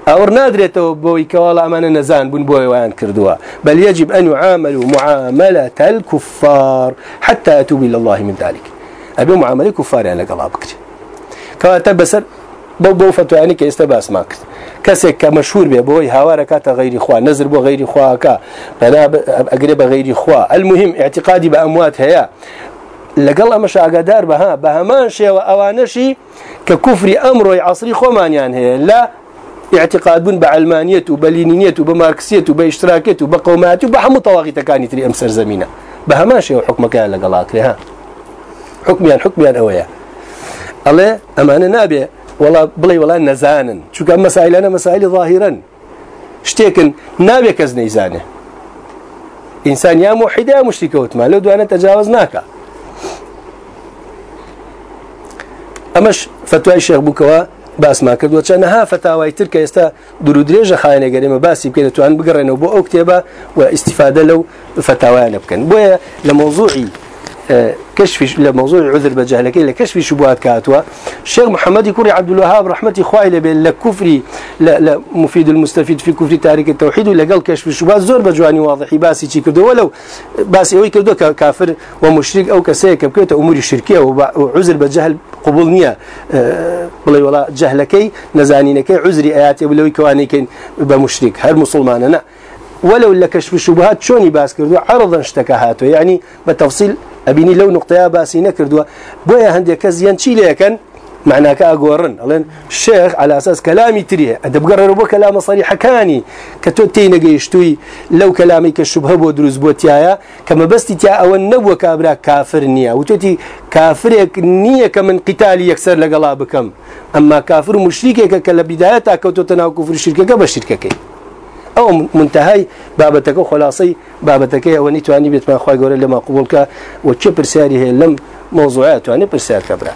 أو نادرته بوي كوالا أمان نزان بن بوي وان كردوا. بل يجب أن يعاملوا معاملة الكفار حتى يتوب إلى الله من ذلك. أبي معاملة كفار يعني قال بكري كواتا بسر بو بو فتو يعني كيستباس ماكس كسك كمشهور به بوي هاوارا كاتا غير إخوة نزر بو غير إخوة كا. فأنا أقرب غير إخوة. المهم اعتقادي بأموات هيا. لەگەڵ ئەمە شاگادار بەها بە هەمان شێوە ئەوانەشی کە کوفری ئەمڕۆی عصری خۆمانیان هەیە اعتقاد بوون بە علمانیت و بەلینیت و بە مارکسیت و بە اشتراکێت و بە قوماتی و بە هەموو تەواقیتەکانی تری ئەم سەرزەمینە بە هەمان شێوە حکومەکان لەگەڵاکرێ ها حکمیان حکمیان ئەوەیە ئەڵێ ئەمانە وڵا بڵێ وڵان نەزانن چونکە ئەم مەسائلانە مەسائلی ظاهرن شتێکن نابێ کەس نەیزانێ ئینسان یا موحیدا مشتیکەوتمان لەو دوانە تەجاوز ناکە ئەمەش فتوای شێخ بووکەوە باسمان کردووە. چەندەها فتاوای تر کە ئێستا درو درێژە خانەگەریمە باسی بکەین توان بگەڕێنەوە بۆ ئەو کتێبە و ئیسیفادە لەو فتاوایانە بکەن. بۆیە لە مۆزوعی كشف لموضوع عذر بجهلك إلا كشف شبهات كاتوا. الشيخ محمد كوري عبد الوهاب رحمتي خوالي بين لكفري لا مفيد المستفيد في كفر تارك التوحيد ولا قال كشف الشبهات زور بجواني واضح باسي شي كردو ولو باسي أوي كردو كافر ومشرك أو كسيك بكيت أمور الشركيه وعذر بجهل قبول نية. بڵێ وڵا جەهلەکەی نەزانینەکەی عزری ئاياتی بلەوەی کەوانێکین بە مشریک هەر مسلمانە ولو لە کەشف شوبهات چۆنی باس کردو عرضن شتەکە هاتووە یعنی بە تەفسیل ئەبینی لەو نقطەیە باسی نەکردووە بۆیە هەندێک کە زیان چی لەکەن معناك أقورن ألين الشيخ على أساس كلامي تريه. أدب قرر بو كلام صريح كاني. كتو تينا جيشتوي لو كلامي كشبه بو دروز بو تيايا. كما بس تيا أو النبوة كابرا كافر نيا. وتوتي كافر نية كمن قتال يكسر لقلا بكم أما كافر مشركة كلا بداية كوتو تناو كفر الشركة كبشركة أو منتهي بابتك خلاصي بابتك وني تواني بيت ما خوي قول لما قبولك وتشبر ساري لم موضوعات يعني برسال كبرى.